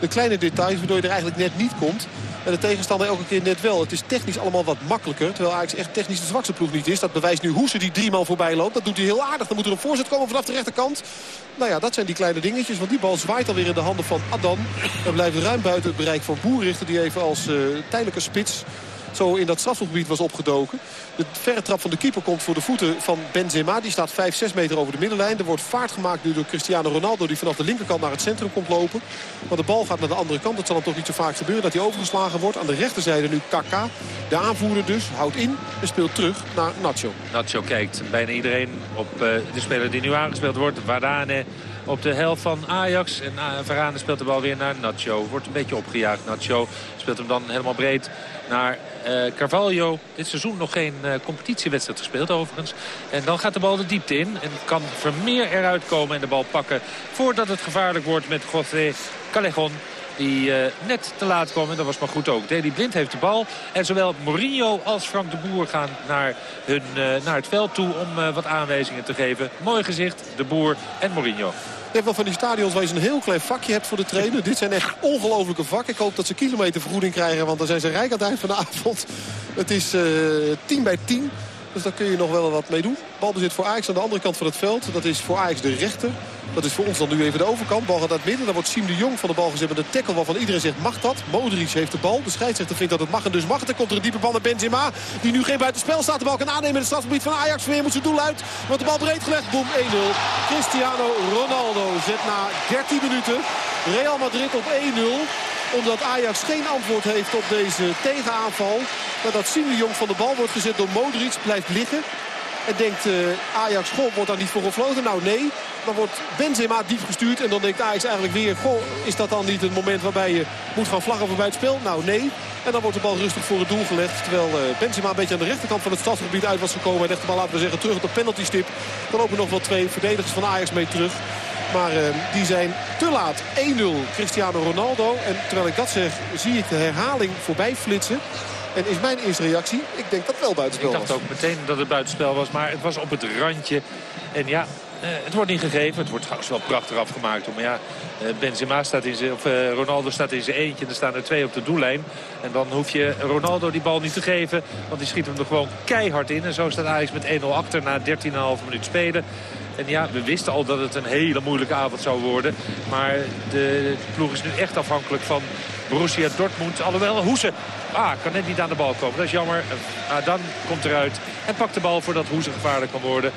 De kleine details waardoor je er eigenlijk net niet komt. En de tegenstander elke keer net wel. Het is technisch allemaal wat makkelijker. Terwijl Ajax echt technisch de zwakste ploeg niet is. Dat bewijst nu Hoese die drie man voorbij loopt. Dat doet hij heel aardig. Dan moet er een voorzet komen vanaf de rechterkant. Nou ja, dat zijn die kleine dingetjes. Want die bal zwaait alweer in de handen van Adam. En blijft ruim buiten het bereik van Boerrichter. Die even als uh, tijdelijke spits zo in dat strafgebied was opgedoken. De verre trap van de keeper komt voor de voeten van Benzema. Die staat 5, 6 meter over de middenlijn. Er wordt vaart gemaakt nu door Cristiano Ronaldo... die vanaf de linkerkant naar het centrum komt lopen. Maar de bal gaat naar de andere kant. Dat zal hem toch niet zo vaak gebeuren dat hij overgeslagen wordt. Aan de rechterzijde nu Kaka. De aanvoerder dus houdt in en speelt terug naar Nacho. Nacho kijkt bijna iedereen op uh, de speler die nu aangespeeld wordt. Wadane op de helft van Ajax. En uh, Varane speelt de bal weer naar Nacho. Wordt een beetje opgejaagd. Nacho speelt hem dan helemaal breed naar uh, Carvalho. Dit seizoen nog geen uh, competitiewedstrijd gespeeld overigens. En dan gaat de bal de diepte in. En kan Vermeer eruit komen en de bal pakken. Voordat het gevaarlijk wordt met José Callejon. Die uh, net te laat kwam. En dat was maar goed ook. Deli Blind heeft de bal. En zowel Mourinho als Frank de Boer gaan naar, hun, naar het veld toe om wat aanwijzingen te geven. Mooi gezicht, de Boer en Mourinho. Je hebt wel van die stadions waar je een heel klein vakje hebt voor de trainer. Dit zijn echt ongelofelijke vakken. Ik hoop dat ze kilometervergoeding krijgen, want dan zijn ze rijk aan het eind van de avond. Het is uh, 10 bij 10. Dus daar kun je nog wel wat mee doen. Balbezit voor Ajax aan de andere kant van het veld. Dat is voor Ajax de rechter. Dat is voor ons dan nu even de overkant. Bal gaat naar het midden. Dan wordt Siem de Jong van de bal gezet met een tackle waarvan iedereen zegt mag dat. Modric heeft de bal. De scheidsrechter vindt dat het mag en dus mag het. Dan komt er een diepe bal naar Benzema. Die nu geen buitenspel staat. De bal kan aannemen in het strafgebied van Ajax. Weer moet zijn doel uit. Wordt de bal breed gelegd. Boom 1-0. Cristiano Ronaldo zet na 13 minuten Real Madrid op 1-0 omdat Ajax geen antwoord heeft op deze tegenaanval. Nadat Jong van de bal wordt gezet door Modric. Blijft liggen. En denkt uh, Ajax, goh, wordt daar niet voor gefloten? Nou nee, dan wordt Benzema diep gestuurd. En dan denkt Ajax eigenlijk weer, goh, is dat dan niet het moment waarbij je moet gaan vlaggen voorbij het spel? Nou nee. En dan wordt de bal rustig voor het doel gelegd. Terwijl uh, Benzema een beetje aan de rechterkant van het stadsgebied uit was gekomen. Hij legt de bal, laten we zeggen, terug op de penaltystip. Dan lopen nog wel twee verdedigers van Ajax mee terug. Maar uh, die zijn te laat. 1-0 Cristiano Ronaldo. En terwijl ik dat zeg, zie ik de herhaling voorbij flitsen. En is mijn eerste reactie, ik denk dat het wel buitenspel was. Ik dacht ook meteen dat het buitenspel was, maar het was op het randje. En ja, uh, het wordt niet gegeven. Het wordt trouwens wel prachtig afgemaakt. Maar ja, uh, Benzema staat in zijn, of uh, Ronaldo staat in zijn eentje. Er staan er twee op de doellijn. En dan hoef je Ronaldo die bal niet te geven. Want die schiet hem er gewoon keihard in. En zo staat Ajax met 1-0 achter na 13,5 minuut spelen. En ja, we wisten al dat het een hele moeilijke avond zou worden. Maar de ploeg is nu echt afhankelijk van Borussia Dortmund. Alhoewel Hoese ah, kan net niet aan de bal komen. Dat is jammer. Ah, dan komt eruit en pakt de bal voordat Hoese gevaarlijk kan worden.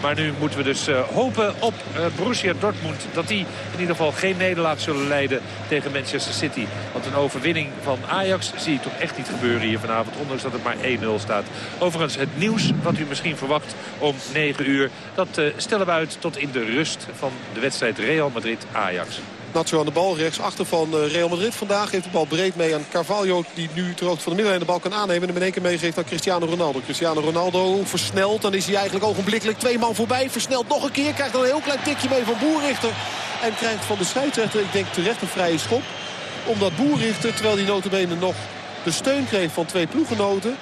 Maar nu moeten we dus uh, hopen op uh, Borussia Dortmund... dat die in ieder geval geen nederlaag zullen leiden tegen Manchester City. Want een overwinning van Ajax zie je toch echt niet gebeuren hier vanavond... ondanks dat het maar 1-0 staat. Overigens, het nieuws wat u misschien verwacht om 9 uur... dat uh, stellen we uit tot in de rust van de wedstrijd Real Madrid-Ajax. Nacho aan de bal, rechts achter van Real Madrid vandaag. Geeft de bal breed mee aan Carvalho, die nu ter hoogte van de middenlijn de bal kan aannemen. En in één keer meegeeft aan Cristiano Ronaldo. Cristiano Ronaldo versnelt, dan is hij eigenlijk ogenblikkelijk twee man voorbij. Versnelt nog een keer, krijgt dan een heel klein tikje mee van Boerrichter. En krijgt van de scheidsrechter, ik denk terecht een vrije schop. Omdat Boerrichter, terwijl die notabene nog de steun kreeg van twee ploegenoten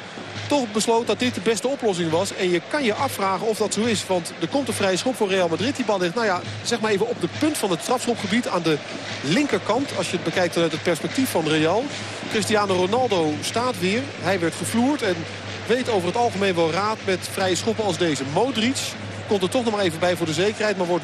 toch besloot dat dit de beste oplossing was. En je kan je afvragen of dat zo is. Want er komt een vrije schop voor Real Madrid. Die bal ligt, nou ja, zeg maar even op de punt van het strafschopgebied aan de linkerkant. Als je het bekijkt vanuit het perspectief van Real. Cristiano Ronaldo staat weer. Hij werd gevloerd en weet over het algemeen wel raad met vrije schoppen als deze. Modric komt er toch nog maar even bij voor de zekerheid. Maar wordt